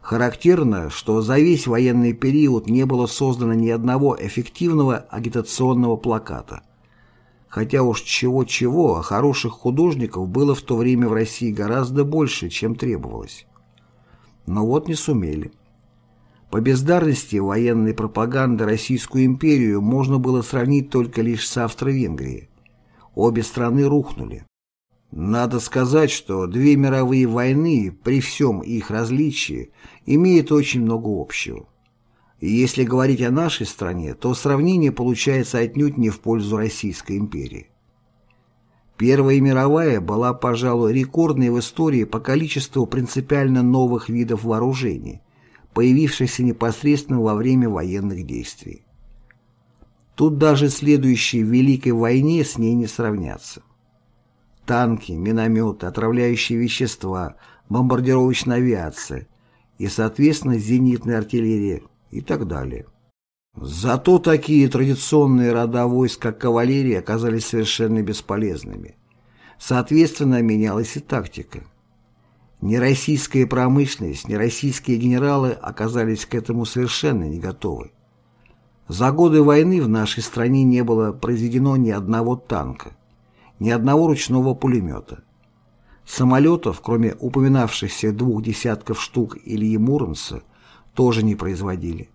Характерно, что за весь военный период не было создано ни одного эффективного агитационного плаката. Хотя уж чего-чего, а хороших художников было в то время в России гораздо больше, чем требовалось. Но вот не сумели. По бездарности военной пропаганды Российскую империю можно было сравнить только лишь с Австро-Венгрией. Обе страны рухнули. Надо сказать, что две мировые войны, при всем их различии, имеют очень много общего. И если говорить о нашей стране, то сравнение получается отнюдь не в пользу Российской империи. Первая мировая была, пожалуй, рекордной в истории по количеству принципиально новых видов вооружений – появившихся непосредственно во время военных действий. Тут даже следующей Великой войне с ней не сравнятся. Танки, минометы, отравляющие вещества, бомбардировочная авиация и, соответственно, зенитная артиллерия и так далее. Зато такие традиционные рода войск, как кавалерия, оказались совершенно бесполезными. Соответственно, менялась и тактика. Ни российская промышленность, ни российские генералы оказались к этому совершенно не готовы. За годы войны в нашей стране не было произведено ни одного танка, ни одного ручного пулемета. Самолетов, кроме упоминавшихся двух десятков штук Ильи Муромца, тоже не производили.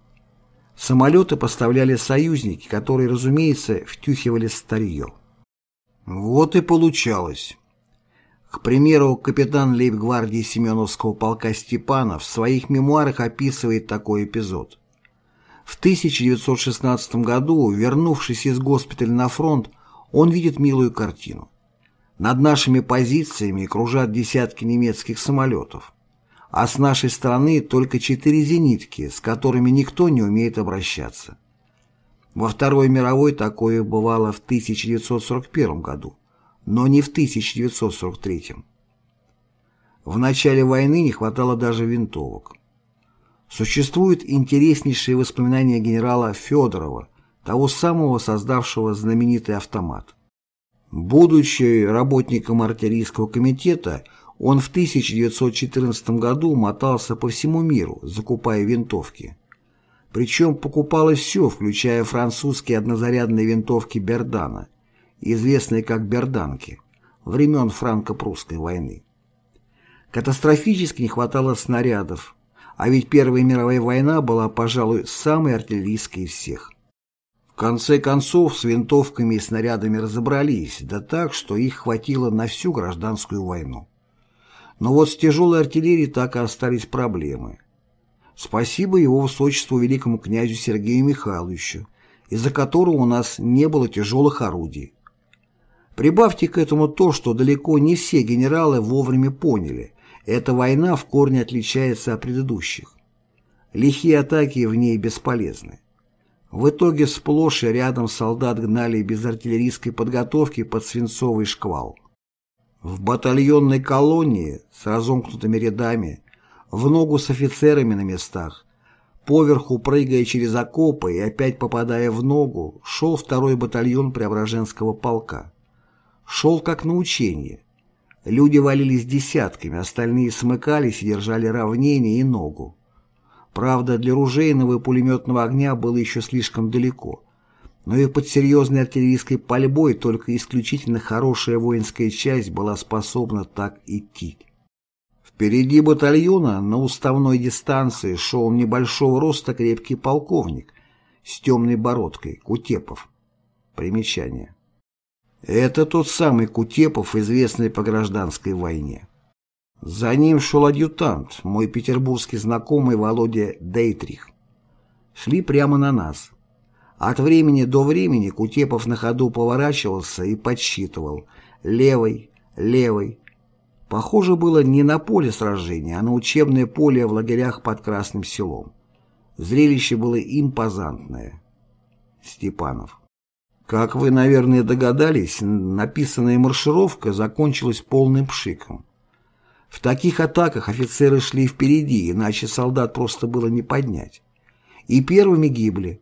Самолеты поставляли союзники, которые, разумеется, втюхивали старье. Вот и получалось. К примеру, капитан лейб-гвардии Семеновского полка Степанов в своих мемуарах описывает такой эпизод. В 1916 году, вернувшись из госпиталя на фронт, он видит милую картину. Над нашими позициями кружат десятки немецких самолетов, а с нашей стороны только четыре зенитки, с которыми никто не умеет обращаться. Во Второй мировой такое бывало в 1941 году но не в 1943. В начале войны не хватало даже винтовок. Существуют интереснейшие воспоминания генерала Федорова, того самого создавшего знаменитый автомат. Будучи работником артиллерийского комитета, он в 1914 году мотался по всему миру, закупая винтовки. Причем покупалось все, включая французские однозарядные винтовки Бердана, известные как берданки, времен франко-прусской войны. Катастрофически не хватало снарядов, а ведь Первая мировая война была, пожалуй, самой артиллерийской из всех. В конце концов, с винтовками и снарядами разобрались, да так, что их хватило на всю гражданскую войну. Но вот с тяжелой артиллерией так и остались проблемы. Спасибо его высочеству великому князю Сергею Михайловичу, из-за которого у нас не было тяжелых орудий, Прибавьте к этому то, что далеко не все генералы вовремя поняли, эта война в корне отличается от предыдущих. Лихие атаки в ней бесполезны. В итоге сплошь и рядом солдат гнали без артиллерийской подготовки под свинцовый шквал. В батальонной колонии с разомкнутыми рядами, в ногу с офицерами на местах, поверху прыгая через окопы и опять попадая в ногу, шел второй батальон Преображенского полка шел как на учение. Люди валились десятками, остальные смыкались и держали равнение и ногу. Правда, для ружейного и пулеметного огня было еще слишком далеко, но и под серьезной артиллерийской пальбой только исключительно хорошая воинская часть была способна так идти. Впереди батальона на уставной дистанции шел небольшого роста крепкий полковник с темной бородкой, Кутепов. Примечание. Это тот самый Кутепов, известный по гражданской войне. За ним шел адъютант, мой петербургский знакомый Володя Дейтрих. Шли прямо на нас. От времени до времени Кутепов на ходу поворачивался и подсчитывал. Левой, левой. Похоже было не на поле сражения, а на учебное поле в лагерях под Красным селом. Зрелище было импозантное. Степанов. Как вы, наверное, догадались, написанная маршировка закончилась полным пшиком. В таких атаках офицеры шли впереди, иначе солдат просто было не поднять. И первыми гибли.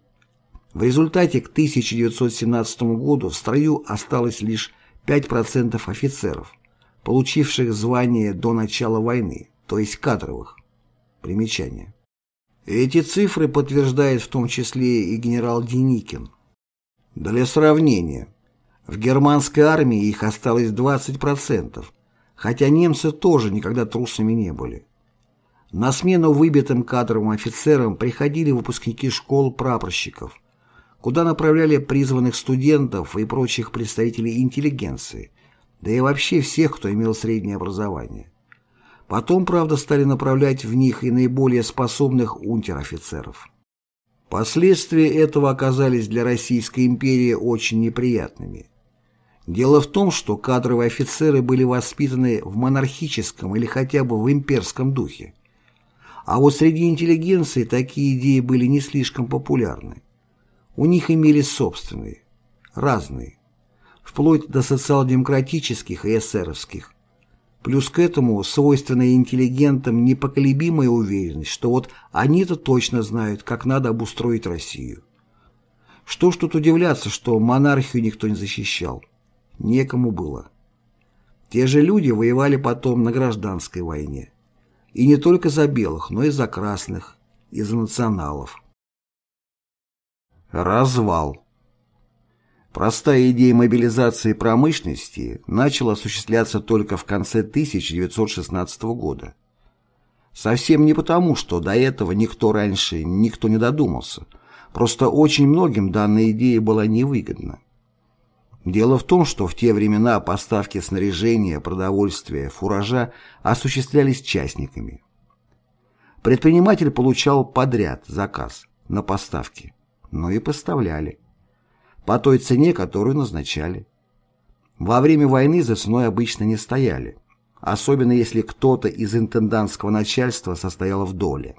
В результате к 1917 году в строю осталось лишь 5% офицеров, получивших звание до начала войны, то есть кадровых. Примечание. Эти цифры подтверждает в том числе и генерал Деникин. Для сравнения, в германской армии их осталось 20%, хотя немцы тоже никогда трусами не были. На смену выбитым кадровым офицерам приходили выпускники школ прапорщиков, куда направляли призванных студентов и прочих представителей интеллигенции, да и вообще всех, кто имел среднее образование. Потом, правда, стали направлять в них и наиболее способных унтер-офицеров. Последствия этого оказались для Российской империи очень неприятными. Дело в том, что кадровые офицеры были воспитаны в монархическом или хотя бы в имперском духе. А вот среди интеллигенции такие идеи были не слишком популярны. У них имелись собственные, разные, вплоть до социал-демократических и эсеровских. Плюс к этому свойственная интеллигентам непоколебимая уверенность, что вот они-то точно знают, как надо обустроить Россию. Что ж тут удивляться, что монархию никто не защищал. Некому было. Те же люди воевали потом на гражданской войне. И не только за белых, но и за красных, и за националов. Развал. Простая идея мобилизации промышленности начала осуществляться только в конце 1916 года. Совсем не потому, что до этого никто раньше, никто не додумался. Просто очень многим данная идея была невыгодна. Дело в том, что в те времена поставки снаряжения, продовольствия, фуража осуществлялись частниками. Предприниматель получал подряд заказ на поставки, но и поставляли. По той цене, которую назначали. Во время войны за ценой обычно не стояли, особенно если кто-то из интендантского начальства состоял в доле.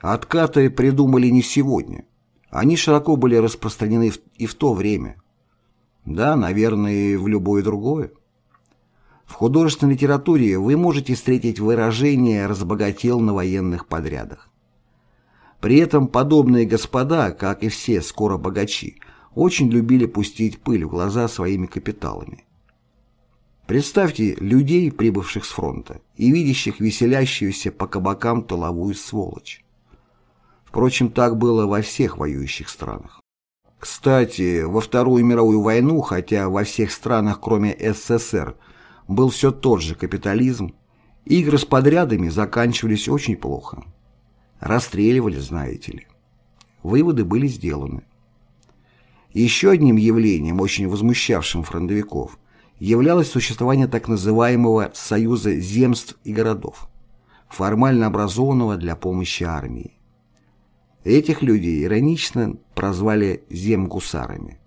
Откаты придумали не сегодня. Они широко были распространены и в то время – да, наверное, и в любое другое. В художественной литературе вы можете встретить выражение «разбогател на военных подрядах». При этом подобные господа, как и все скоро богачи, очень любили пустить пыль в глаза своими капиталами. Представьте людей, прибывших с фронта, и видящих веселящуюся по кабакам толовую сволочь. Впрочем, так было во всех воюющих странах. Кстати, во Вторую мировую войну, хотя во всех странах, кроме СССР, был все тот же капитализм, игры с подрядами заканчивались очень плохо. Расстреливали, знаете ли. Выводы были сделаны. Еще одним явлением, очень возмущавшим фронтовиков, являлось существование так называемого «Союза земств и городов», формально образованного для помощи армии. Этих людей иронично прозвали земгусарами.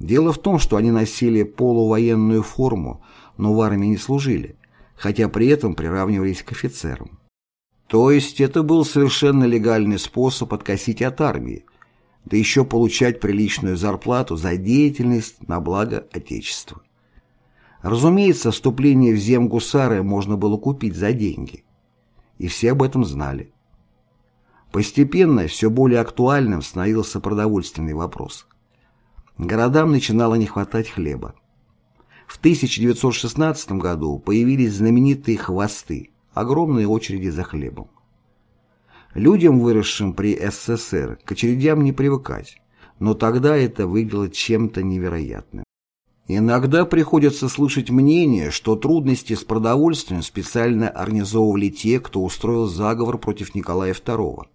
Дело в том, что они носили полувоенную форму, но в армии не служили, хотя при этом приравнивались к офицерам. То есть это был совершенно легальный способ откосить от армии, да еще получать приличную зарплату за деятельность на благо Отечества. Разумеется, вступление в земгусары можно было купить за деньги. И все об этом знали. Постепенно все более актуальным становился продовольственный вопрос. Городам начинало не хватать хлеба. В 1916 году появились знаменитые «хвосты» – огромные очереди за хлебом. Людям, выросшим при СССР, к очередям не привыкать, но тогда это выглядело чем-то невероятным. Иногда приходится слышать мнение, что трудности с продовольствием специально организовывали те, кто устроил заговор против Николая II.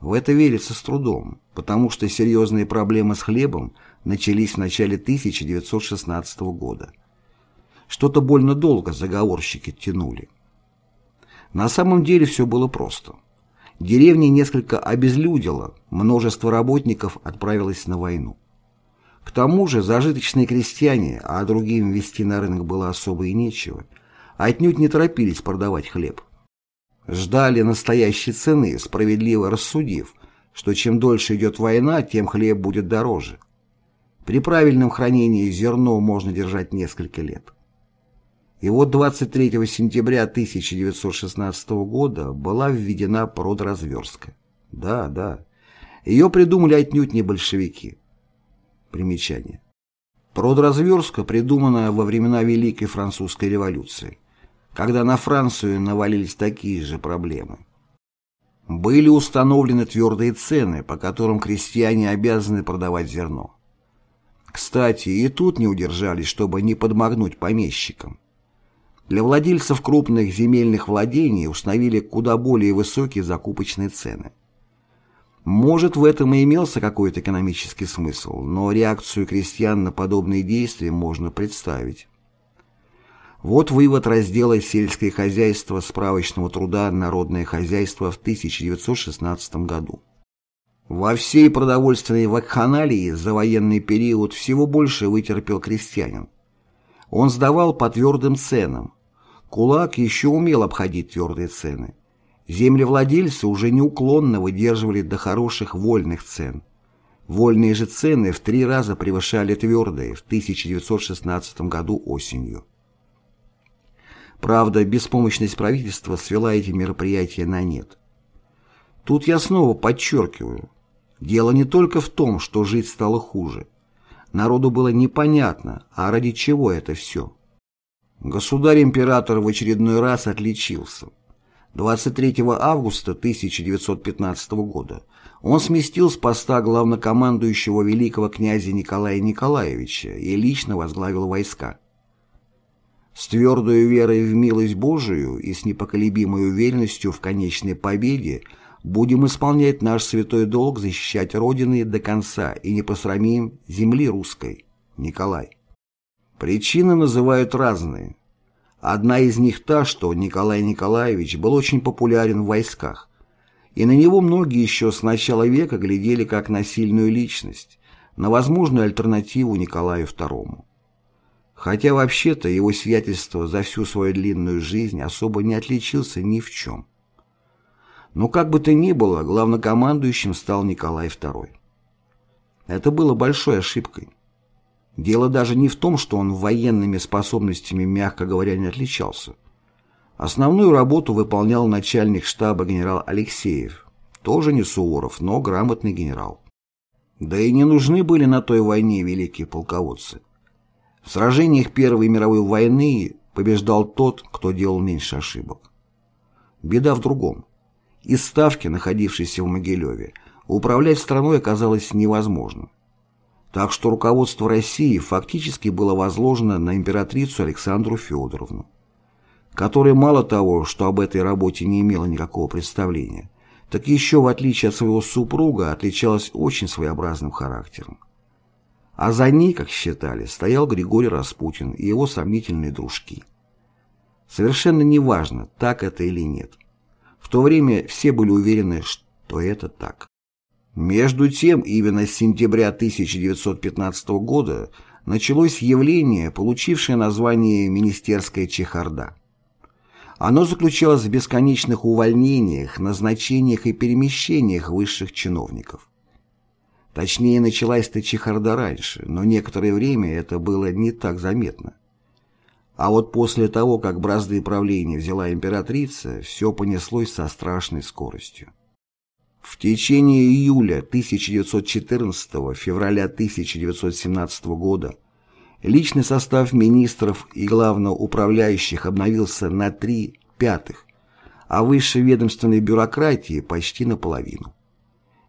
В это верится с трудом, потому что серьезные проблемы с хлебом начались в начале 1916 года. Что-то больно долго заговорщики тянули. На самом деле все было просто. Деревня несколько обезлюдила, множество работников отправилось на войну. К тому же зажиточные крестьяне, а другим вести на рынок было особо и нечего, отнюдь не торопились продавать хлеб. Ждали настоящей цены, справедливо рассудив, что чем дольше идет война, тем хлеб будет дороже. При правильном хранении зерно можно держать несколько лет. И вот 23 сентября 1916 года была введена продразверстка. Да, да. Ее придумали отнюдь не большевики. Примечание. Продразверстка придумана во времена Великой Французской революции, когда на Францию навалились такие же проблемы. Были установлены твердые цены, по которым крестьяне обязаны продавать зерно. Кстати, и тут не удержались, чтобы не подмогнуть помещикам. Для владельцев крупных земельных владений установили куда более высокие закупочные цены. Может, в этом и имелся какой-то экономический смысл, но реакцию крестьян на подобные действия можно представить. Вот вывод раздела «Сельское хозяйство» справочного труда «Народное хозяйство» в 1916 году. Во всей продовольственной вакханалии за военный период всего больше вытерпел крестьянин. Он сдавал по твердым ценам. Кулак еще умел обходить твердые цены. Землевладельцы уже неуклонно выдерживали до хороших вольных цен. Вольные же цены в три раза превышали твердые в 1916 году осенью. Правда, беспомощность правительства свела эти мероприятия на нет. Тут я снова подчеркиваю, дело не только в том, что жить стало хуже. Народу было непонятно, а ради чего это все. Государь-император в очередной раз отличился. 23 августа 1915 года он сместил с поста главнокомандующего великого князя Николая Николаевича и лично возглавил войска. С твердой верой в милость Божию и с непоколебимой уверенностью в конечной победе будем исполнять наш святой долг защищать Родины до конца и не посрамим земли русской. Николай. Причины называют разные. Одна из них та, что Николай Николаевич был очень популярен в войсках, и на него многие еще с начала века глядели как на сильную личность, на возможную альтернативу Николаю II. Хотя вообще-то его сиятельство за всю свою длинную жизнь особо не отличился ни в чем. Но как бы то ни было, главнокомандующим стал Николай II. Это было большой ошибкой. Дело даже не в том, что он военными способностями, мягко говоря, не отличался. Основную работу выполнял начальник штаба генерал Алексеев, тоже не Суворов, но грамотный генерал. Да и не нужны были на той войне великие полководцы. В сражениях Первой мировой войны побеждал тот, кто делал меньше ошибок. Беда в другом. Из Ставки, находившейся в Могилеве, управлять страной оказалось невозможно. Так что руководство России фактически было возложено на императрицу Александру Федоровну, которая мало того, что об этой работе не имела никакого представления, так еще, в отличие от своего супруга, отличалась очень своеобразным характером. А за ней, как считали, стоял Григорий Распутин и его сомнительные дружки. Совершенно неважно, так это или нет. В то время все были уверены, что это так. Между тем, именно с сентября 1915 года началось явление, получившее название «Министерская чехарда». Оно заключалось в бесконечных увольнениях, назначениях и перемещениях высших чиновников. Точнее, началась-то чехарда раньше, но некоторое время это было не так заметно. А вот после того, как бразды правления взяла императрица, все понеслось со страшной скоростью. В течение июля 1914 февраля 1917 года личный состав министров и главноуправляющих обновился на три пятых, а высшей ведомственной бюрократии почти наполовину.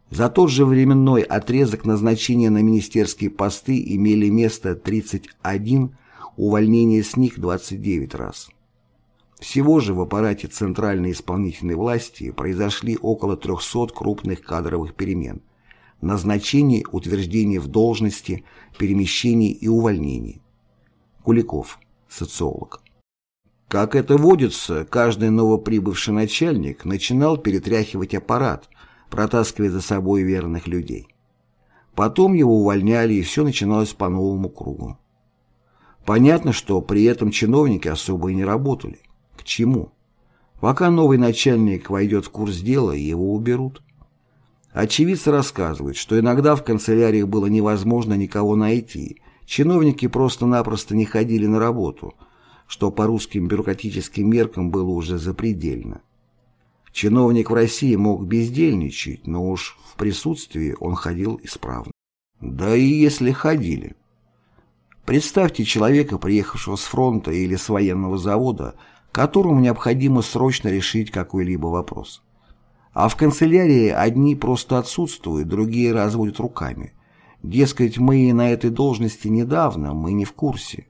За тот же временной отрезок назначения на министерские посты имели место 31, увольнение с них 29 раз. Всего же в аппарате центральной исполнительной власти произошли около 300 крупных кадровых перемен, назначений, утверждений в должности, перемещений и увольнений. Куликов, социолог. Как это водится, каждый новоприбывший начальник начинал перетряхивать аппарат, протаскивая за собой верных людей. Потом его увольняли, и все начиналось по новому кругу. Понятно, что при этом чиновники особо и не работали. К чему? Пока новый начальник войдет в курс дела, его уберут. Очевидцы рассказывают, что иногда в канцеляриях было невозможно никого найти, чиновники просто-напросто не ходили на работу, что по русским бюрократическим меркам было уже запредельно. Чиновник в России мог бездельничать, но уж в присутствии он ходил исправно. Да и если ходили. Представьте человека, приехавшего с фронта или с военного завода, которому необходимо срочно решить какой-либо вопрос. А в канцелярии одни просто отсутствуют, другие разводят руками. Дескать, мы на этой должности недавно, мы не в курсе.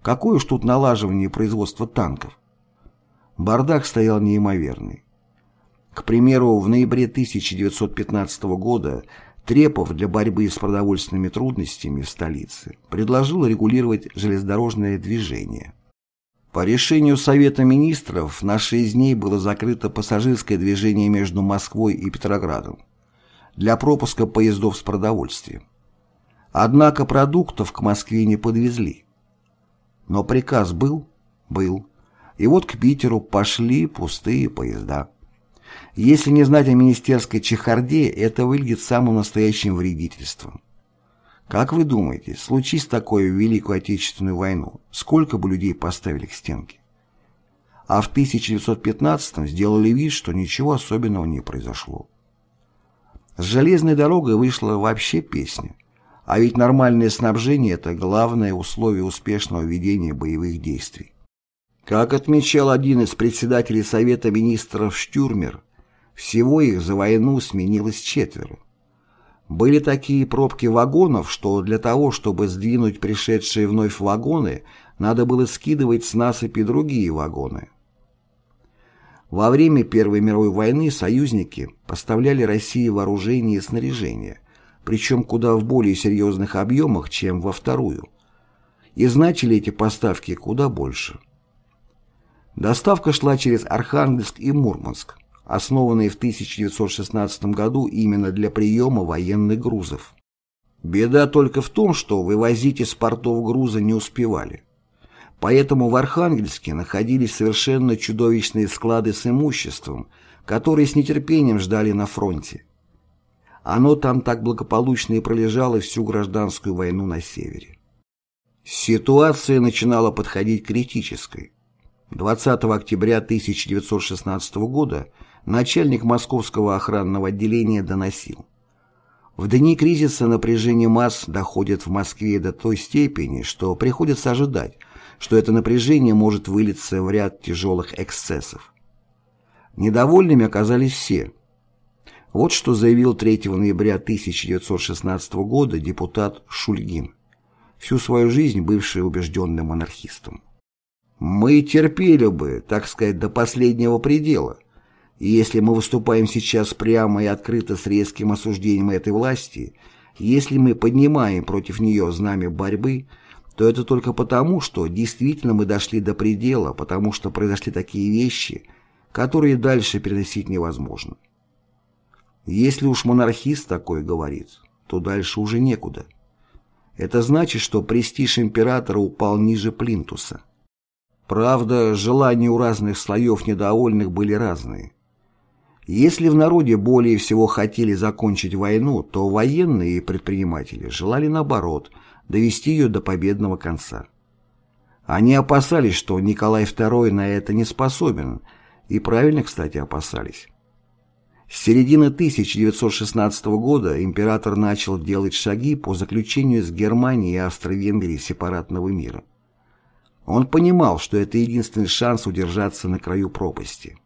Какое уж тут налаживание производства танков? Бардак стоял неимоверный. К примеру, в ноябре 1915 года Трепов для борьбы с продовольственными трудностями в столице предложил регулировать железнодорожное движение. По решению Совета министров на шесть дней было закрыто пассажирское движение между Москвой и Петроградом для пропуска поездов с продовольствием. Однако продуктов к Москве не подвезли. Но приказ был? Был. И вот к Питеру пошли пустые поезда. Если не знать о министерской чехарде, это выглядит самым настоящим вредительством. Как вы думаете, случись такое в Великую Отечественную войну, сколько бы людей поставили к стенке? А в 1915-м сделали вид, что ничего особенного не произошло. С железной дорогой вышла вообще песня. А ведь нормальное снабжение – это главное условие успешного ведения боевых действий. Как отмечал один из председателей Совета министров Штюрмер, всего их за войну сменилось четверо. Были такие пробки вагонов, что для того, чтобы сдвинуть пришедшие вновь вагоны, надо было скидывать с насыпи другие вагоны. Во время Первой мировой войны союзники поставляли России вооружение и снаряжение, причем куда в более серьезных объемах, чем во Вторую. И значили эти поставки куда больше. Доставка шла через Архангельск и Мурманск основанные в 1916 году именно для приема военных грузов. Беда только в том, что вывозить из портов грузы не успевали. Поэтому в Архангельске находились совершенно чудовищные склады с имуществом, которые с нетерпением ждали на фронте. Оно там так благополучно и пролежало всю гражданскую войну на севере. Ситуация начинала подходить критической. 20 октября 1916 года начальник московского охранного отделения доносил. В дни кризиса напряжение масс доходит в Москве до той степени, что приходится ожидать, что это напряжение может вылиться в ряд тяжелых эксцессов. Недовольными оказались все. Вот что заявил 3 ноября 1916 года депутат Шульгин, всю свою жизнь бывший убежденным монархистом. «Мы терпели бы, так сказать, до последнего предела», и если мы выступаем сейчас прямо и открыто с резким осуждением этой власти, если мы поднимаем против нее знамя борьбы, то это только потому, что действительно мы дошли до предела, потому что произошли такие вещи, которые дальше переносить невозможно. Если уж монархист такое говорит, то дальше уже некуда. Это значит, что престиж императора упал ниже плинтуса. Правда, желания у разных слоев недовольных были разные. Если в народе более всего хотели закончить войну, то военные и предприниматели желали наоборот довести ее до победного конца. Они опасались, что Николай II на это не способен, и правильно, кстати, опасались. С середины 1916 года император начал делать шаги по заключению с Германией и Австро-Венгрией сепаратного мира. Он понимал, что это единственный шанс удержаться на краю пропасти.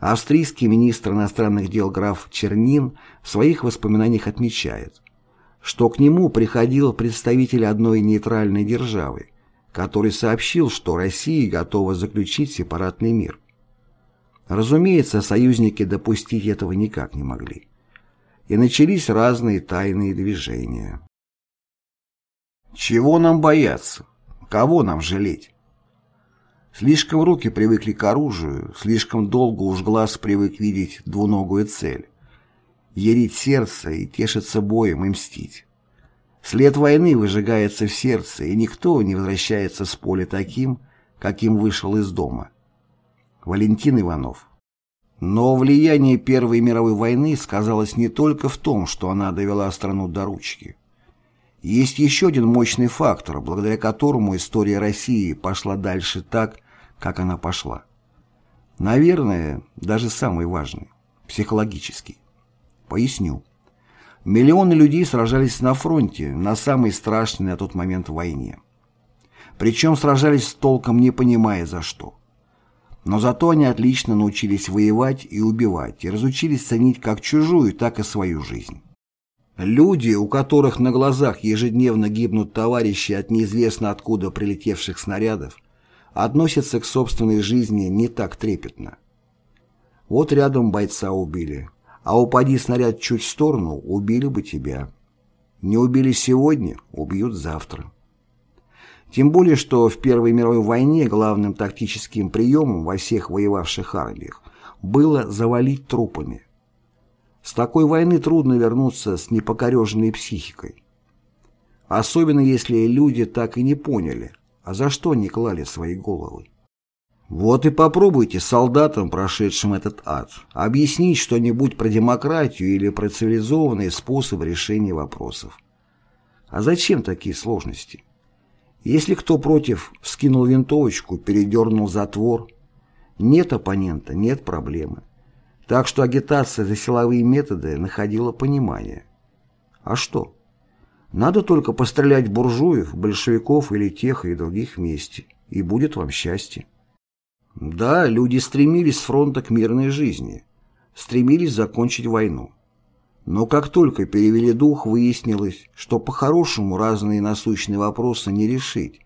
Австрийский министр иностранных дел граф Чернин в своих воспоминаниях отмечает, что к нему приходил представитель одной нейтральной державы, который сообщил, что Россия готова заключить сепаратный мир. Разумеется, союзники допустить этого никак не могли. И начались разные тайные движения. Чего нам бояться? Кого нам жалеть? Слишком руки привыкли к оружию, слишком долго уж глаз привык видеть двуногую цель. Ярить сердце и тешиться боем и мстить. След войны выжигается в сердце, и никто не возвращается с поля таким, каким вышел из дома. Валентин Иванов но влияние Первой мировой войны сказалось не только в том, что она довела страну до ручки. Есть еще один мощный фактор, благодаря которому история России пошла дальше так, как она пошла. Наверное, даже самый важный – психологический. Поясню. Миллионы людей сражались на фронте, на самой страшной на тот момент войне. Причем сражались с толком не понимая за что. Но зато они отлично научились воевать и убивать, и разучились ценить как чужую, так и свою жизнь. Люди, у которых на глазах ежедневно гибнут товарищи от неизвестно откуда прилетевших снарядов, относятся к собственной жизни не так трепетно. Вот рядом бойца убили, а упади снаряд чуть в сторону, убили бы тебя. Не убили сегодня, убьют завтра. Тем более, что в Первой мировой войне главным тактическим приемом во всех воевавших армиях было завалить трупами. С такой войны трудно вернуться с непокореженной психикой. Особенно если люди так и не поняли, а за что не клали свои головы. Вот и попробуйте солдатам, прошедшим этот ад, объяснить что-нибудь про демократию или про цивилизованный способ решения вопросов. А зачем такие сложности? Если кто против, вскинул винтовочку, передернул затвор. Нет оппонента, нет проблемы. Так что агитация за силовые методы находила понимание. А что? Надо только пострелять буржуев, большевиков или тех и других вместе, и будет вам счастье. Да, люди стремились с фронта к мирной жизни, стремились закончить войну. Но как только перевели дух, выяснилось, что по-хорошему разные насущные вопросы не решить,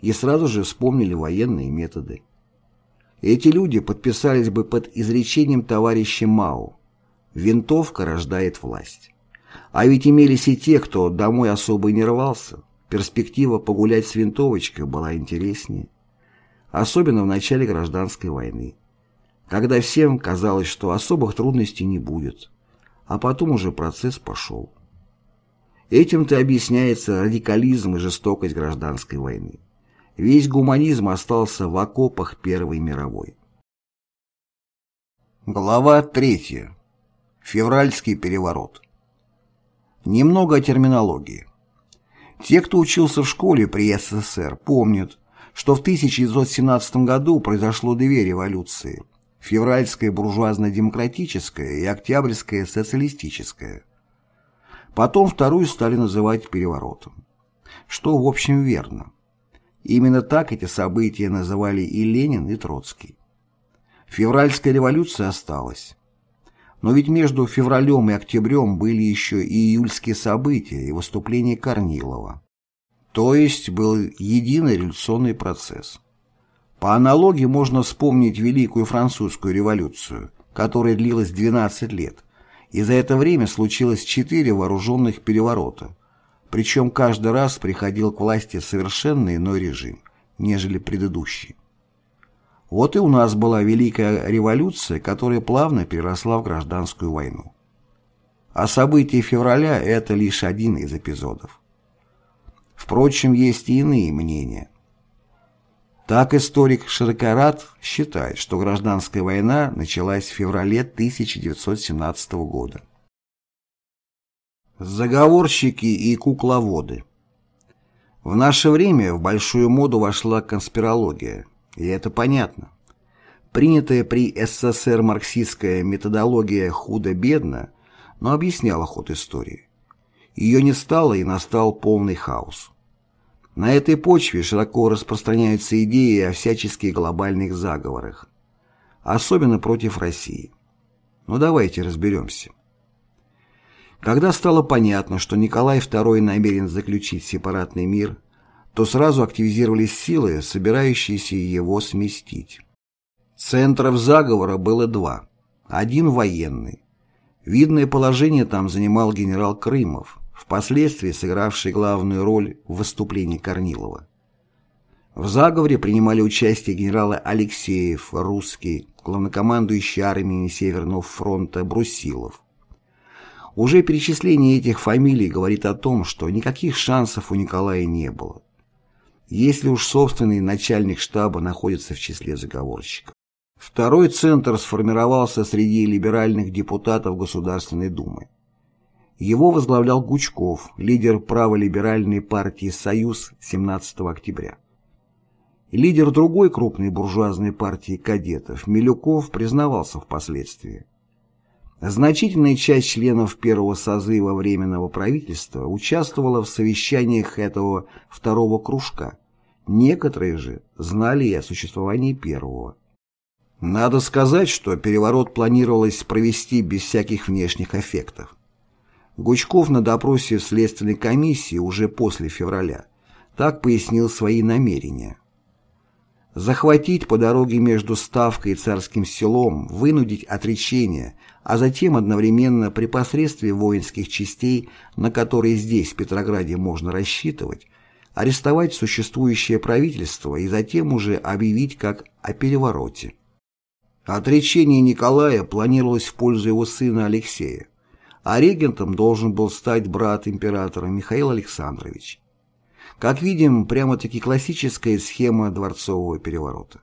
и сразу же вспомнили военные методы. Эти люди подписались бы под изречением товарища Мао «Винтовка рождает власть». А ведь имелись и те, кто домой особо не рвался. Перспектива погулять с винтовочкой была интереснее. Особенно в начале гражданской войны, когда всем казалось, что особых трудностей не будет а потом уже процесс пошел. Этим-то объясняется радикализм и жестокость гражданской войны. Весь гуманизм остался в окопах Первой мировой. Глава 3. Февральский переворот. Немного о терминологии. Те, кто учился в школе при СССР, помнят, что в 1917 году произошло две революции февральская буржуазно-демократическая и октябрьская социалистическая. Потом вторую стали называть переворотом. Что, в общем, верно. Именно так эти события называли и Ленин, и Троцкий. Февральская революция осталась. Но ведь между февралем и октябрем были еще и июльские события и выступления Корнилова. То есть был единый революционный процесс. По аналогии можно вспомнить Великую Французскую революцию, которая длилась 12 лет, и за это время случилось четыре вооруженных переворота, причем каждый раз приходил к власти совершенно иной режим, нежели предыдущий. Вот и у нас была Великая революция, которая плавно переросла в гражданскую войну. А события февраля – это лишь один из эпизодов. Впрочем, есть и иные мнения – так историк Широкорат считает, что гражданская война началась в феврале 1917 года. Заговорщики и кукловоды В наше время в большую моду вошла конспирология, и это понятно. Принятая при СССР марксистская методология худо-бедно, но объясняла ход истории. Ее не стало и настал полный хаос. На этой почве широко распространяются идеи о всяческих глобальных заговорах, особенно против России. Но ну, давайте разберемся. Когда стало понятно, что Николай II намерен заключить сепаратный мир, то сразу активизировались силы, собирающиеся его сместить. Центров заговора было два. Один военный. Видное положение там занимал генерал Крымов, впоследствии сыгравший главную роль в выступлении Корнилова. В заговоре принимали участие генералы Алексеев, Русский, главнокомандующий армией Северного фронта Брусилов. Уже перечисление этих фамилий говорит о том, что никаких шансов у Николая не было. Если уж собственный начальник штаба находится в числе заговорщиков. Второй центр сформировался среди либеральных депутатов Государственной Думы. Его возглавлял Гучков, лидер праволиберальной партии «Союз» 17 октября. Лидер другой крупной буржуазной партии кадетов, Милюков, признавался впоследствии. Значительная часть членов первого созыва Временного правительства участвовала в совещаниях этого второго кружка. Некоторые же знали и о существовании первого. Надо сказать, что переворот планировалось провести без всяких внешних эффектов. Гучков на допросе в Следственной комиссии уже после февраля так пояснил свои намерения захватить по дороге между Ставкой и Царским селом, вынудить отречение, а затем одновременно при посредстве воинских частей, на которые здесь, в Петрограде, можно рассчитывать, арестовать существующее правительство и затем уже объявить как о перевороте. Отречение Николая планировалось в пользу его сына Алексея, а регентом должен был стать брат императора Михаил Александрович. Как видим, прямо-таки классическая схема дворцового переворота.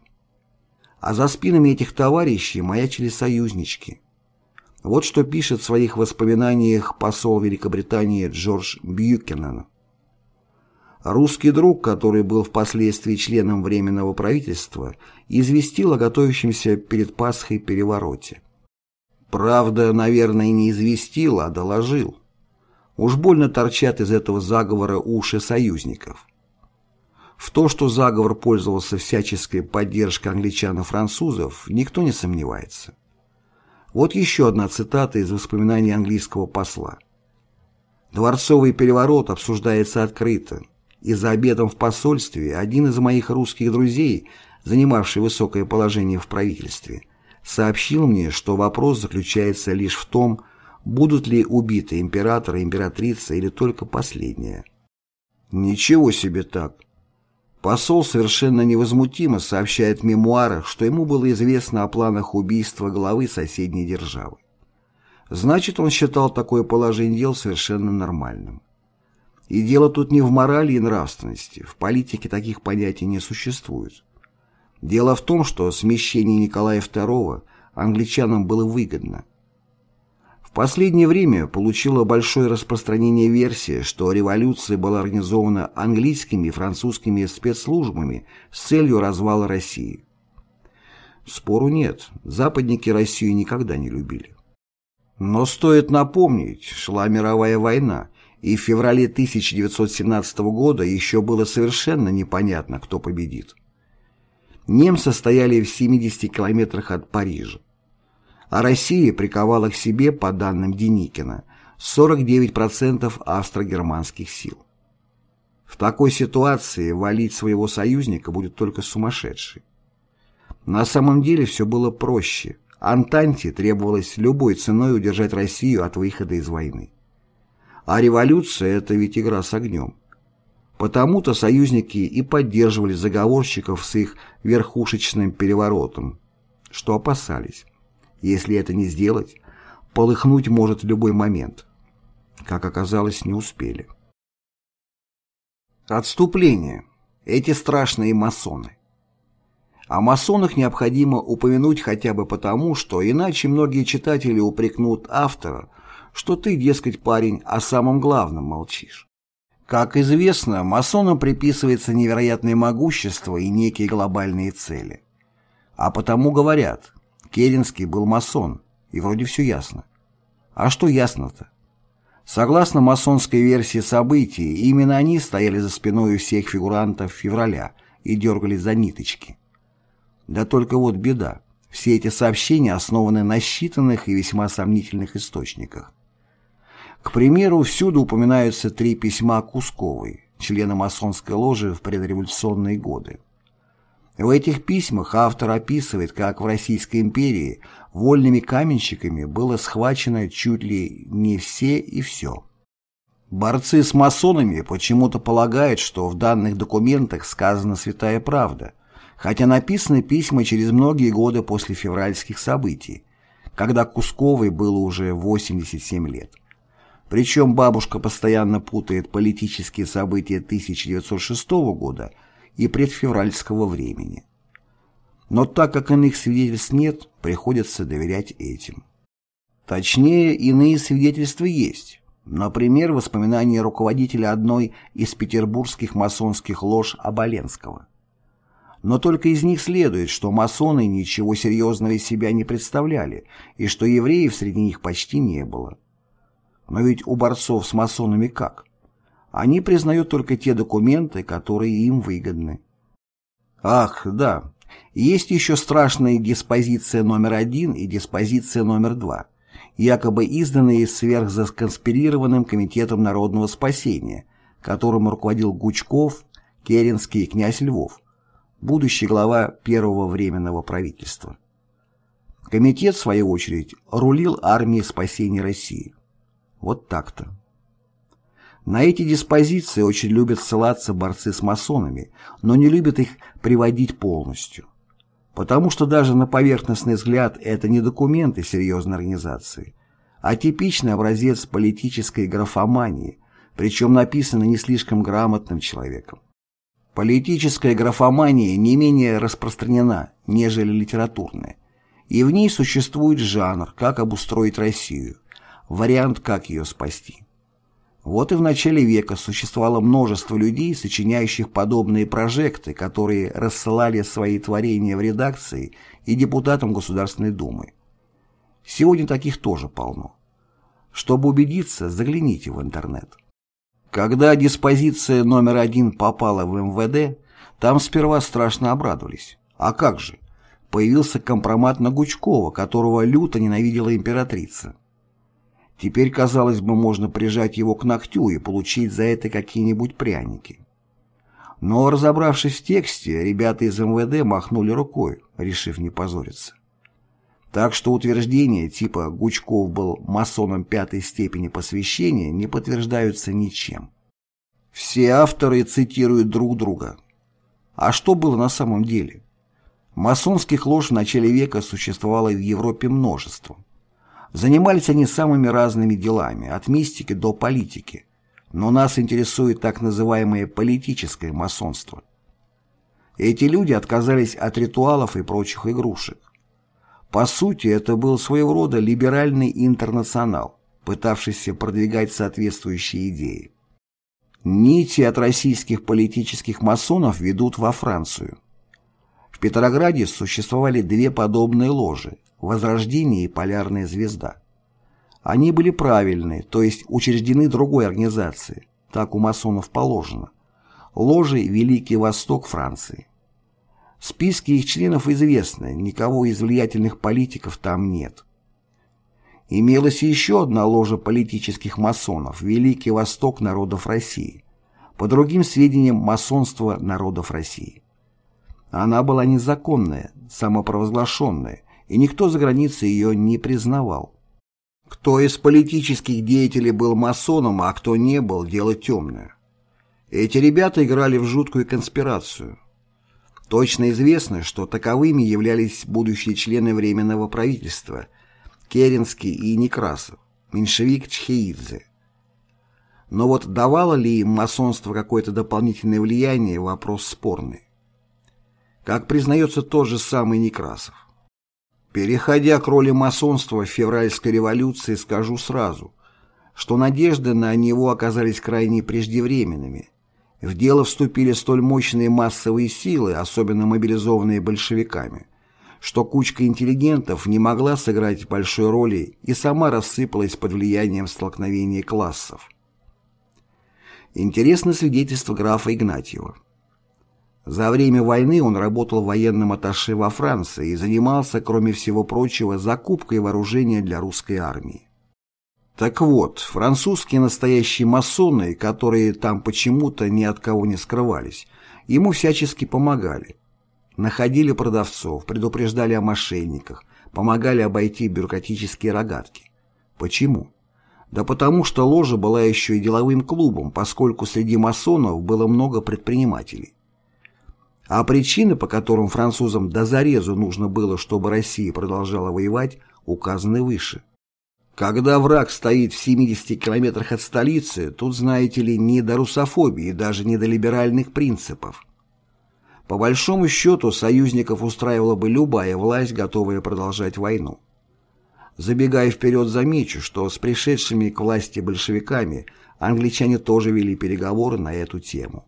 А за спинами этих товарищей маячили союзнички. Вот что пишет в своих воспоминаниях посол Великобритании Джордж Бьюкенен. Русский друг, который был впоследствии членом Временного правительства, известил о готовящемся перед Пасхой перевороте. Правда, наверное, не известил, а доложил. Уж больно торчат из этого заговора уши союзников. В то, что заговор пользовался всяческой поддержкой англичан и французов, никто не сомневается. Вот еще одна цитата из воспоминаний английского посла. «Дворцовый переворот обсуждается открыто, и за обедом в посольстве один из моих русских друзей, занимавший высокое положение в правительстве, сообщил мне, что вопрос заключается лишь в том, будут ли убиты император и императрица или только последняя. Ничего себе так. Посол совершенно невозмутимо сообщает в мемуарах, что ему было известно о планах убийства главы соседней державы. Значит, он считал такое положение дел совершенно нормальным. И дело тут не в морали и нравственности, в политике таких понятий не существует. Дело в том, что смещение Николая II англичанам было выгодно – последнее время получила большое распространение версия, что революция была организована английскими и французскими спецслужбами с целью развала России. Спору нет, западники Россию никогда не любили. Но стоит напомнить, шла мировая война, и в феврале 1917 года еще было совершенно непонятно, кто победит. Немцы стояли в 70 километрах от Парижа а Россия приковала к себе, по данным Деникина, 49% австро-германских сил. В такой ситуации валить своего союзника будет только сумасшедший. На самом деле все было проще. Антанте требовалось любой ценой удержать Россию от выхода из войны. А революция – это ведь игра с огнем. Потому-то союзники и поддерживали заговорщиков с их верхушечным переворотом, что опасались. Если это не сделать, полыхнуть может в любой момент. Как оказалось, не успели. Отступление. Эти страшные масоны. О масонах необходимо упомянуть хотя бы потому, что иначе многие читатели упрекнут автора, что ты, дескать, парень, о самом главном молчишь. Как известно, масонам приписывается невероятное могущество и некие глобальные цели. А потому говорят, Керенский был масон, и вроде все ясно. А что ясно-то? Согласно масонской версии событий, именно они стояли за спиной всех фигурантов февраля и дергали за ниточки. Да только вот беда. Все эти сообщения основаны на считанных и весьма сомнительных источниках. К примеру, всюду упоминаются три письма Кусковой, члена масонской ложи в предреволюционные годы. В этих письмах автор описывает, как в Российской империи вольными каменщиками было схвачено чуть ли не все и все. Борцы с масонами почему-то полагают, что в данных документах сказана святая правда, хотя написаны письма через многие годы после февральских событий, когда Кусковой было уже 87 лет. Причем бабушка постоянно путает политические события 1906 года – и предфевральского времени. Но так как иных свидетельств нет, приходится доверять этим. Точнее, иные свидетельства есть. Например, воспоминания руководителя одной из петербургских масонских лож Оболенского. Но только из них следует, что масоны ничего серьезного из себя не представляли, и что евреев среди них почти не было. Но ведь у борцов с масонами как? Они признают только те документы, которые им выгодны. Ах, да, есть еще страшная диспозиция номер один и диспозиция номер два, якобы изданные сверхзасконспирированным Комитетом народного спасения, которым руководил Гучков, Керенский и князь Львов, будущий глава первого временного правительства. Комитет, в свою очередь, рулил армией спасения России. Вот так-то. На эти диспозиции очень любят ссылаться борцы с масонами, но не любят их приводить полностью. Потому что даже на поверхностный взгляд это не документы серьезной организации, а типичный образец политической графомании, причем написано не слишком грамотным человеком. Политическая графомания не менее распространена, нежели литературная, и в ней существует жанр «Как обустроить Россию», вариант «Как ее спасти». Вот и в начале века существовало множество людей, сочиняющих подобные прожекты, которые рассылали свои творения в редакции и депутатам Государственной Думы. Сегодня таких тоже полно. Чтобы убедиться, загляните в интернет. Когда диспозиция номер один попала в МВД, там сперва страшно обрадовались. А как же? Появился компромат на Гучкова, которого люто ненавидела императрица. Теперь, казалось бы, можно прижать его к ногтю и получить за это какие-нибудь пряники. Но, разобравшись в тексте, ребята из МВД махнули рукой, решив не позориться. Так что утверждения типа Гучков был масоном пятой степени посвящения не подтверждаются ничем. Все авторы цитируют друг друга. А что было на самом деле? Масонских лож в начале века существовало в Европе множество. Занимались они самыми разными делами, от мистики до политики, но нас интересует так называемое политическое масонство. Эти люди отказались от ритуалов и прочих игрушек. По сути, это был своего рода либеральный интернационал, пытавшийся продвигать соответствующие идеи. Нити от российских политических масонов ведут во Францию. В Петрограде существовали две подобные ложи Возрождение и Полярная звезда. Они были правильные, то есть учреждены другой организацией, так у масонов положено. Ложи Великий Восток Франции. Списки их членов известны, никого из влиятельных политиков там нет. Имелась еще одна ложа политических масонов Великий Восток народов России, по другим сведениям масонство народов России. Она была незаконная, самопровозглашенная, и никто за границей ее не признавал. Кто из политических деятелей был масоном, а кто не был, дело темное. Эти ребята играли в жуткую конспирацию. Точно известно, что таковыми являлись будущие члены Временного правительства Керенский и Некрасов, меньшевик Чхеидзе. Но вот давало ли им масонство какое-то дополнительное влияние – вопрос спорный. Как признается тот же самый Некрасов. Переходя к роли масонства в февральской революции, скажу сразу, что надежды на него оказались крайне преждевременными. В дело вступили столь мощные массовые силы, особенно мобилизованные большевиками, что кучка интеллигентов не могла сыграть большой роли и сама рассыпалась под влиянием столкновения классов. Интересно свидетельство графа Игнатьева. За время войны он работал военным атташе во Франции и занимался, кроме всего прочего, закупкой вооружения для русской армии. Так вот, французские настоящие масоны, которые там почему-то ни от кого не скрывались, ему всячески помогали. Находили продавцов, предупреждали о мошенниках, помогали обойти бюрократические рогатки. Почему? Да потому что ложа была еще и деловым клубом, поскольку среди масонов было много предпринимателей. А причины, по которым французам до зарезу нужно было, чтобы Россия продолжала воевать, указаны выше. Когда враг стоит в 70 километрах от столицы, тут, знаете ли, не до русофобии, даже не до либеральных принципов. По большому счету, союзников устраивала бы любая власть, готовая продолжать войну. Забегая вперед, замечу, что с пришедшими к власти большевиками англичане тоже вели переговоры на эту тему.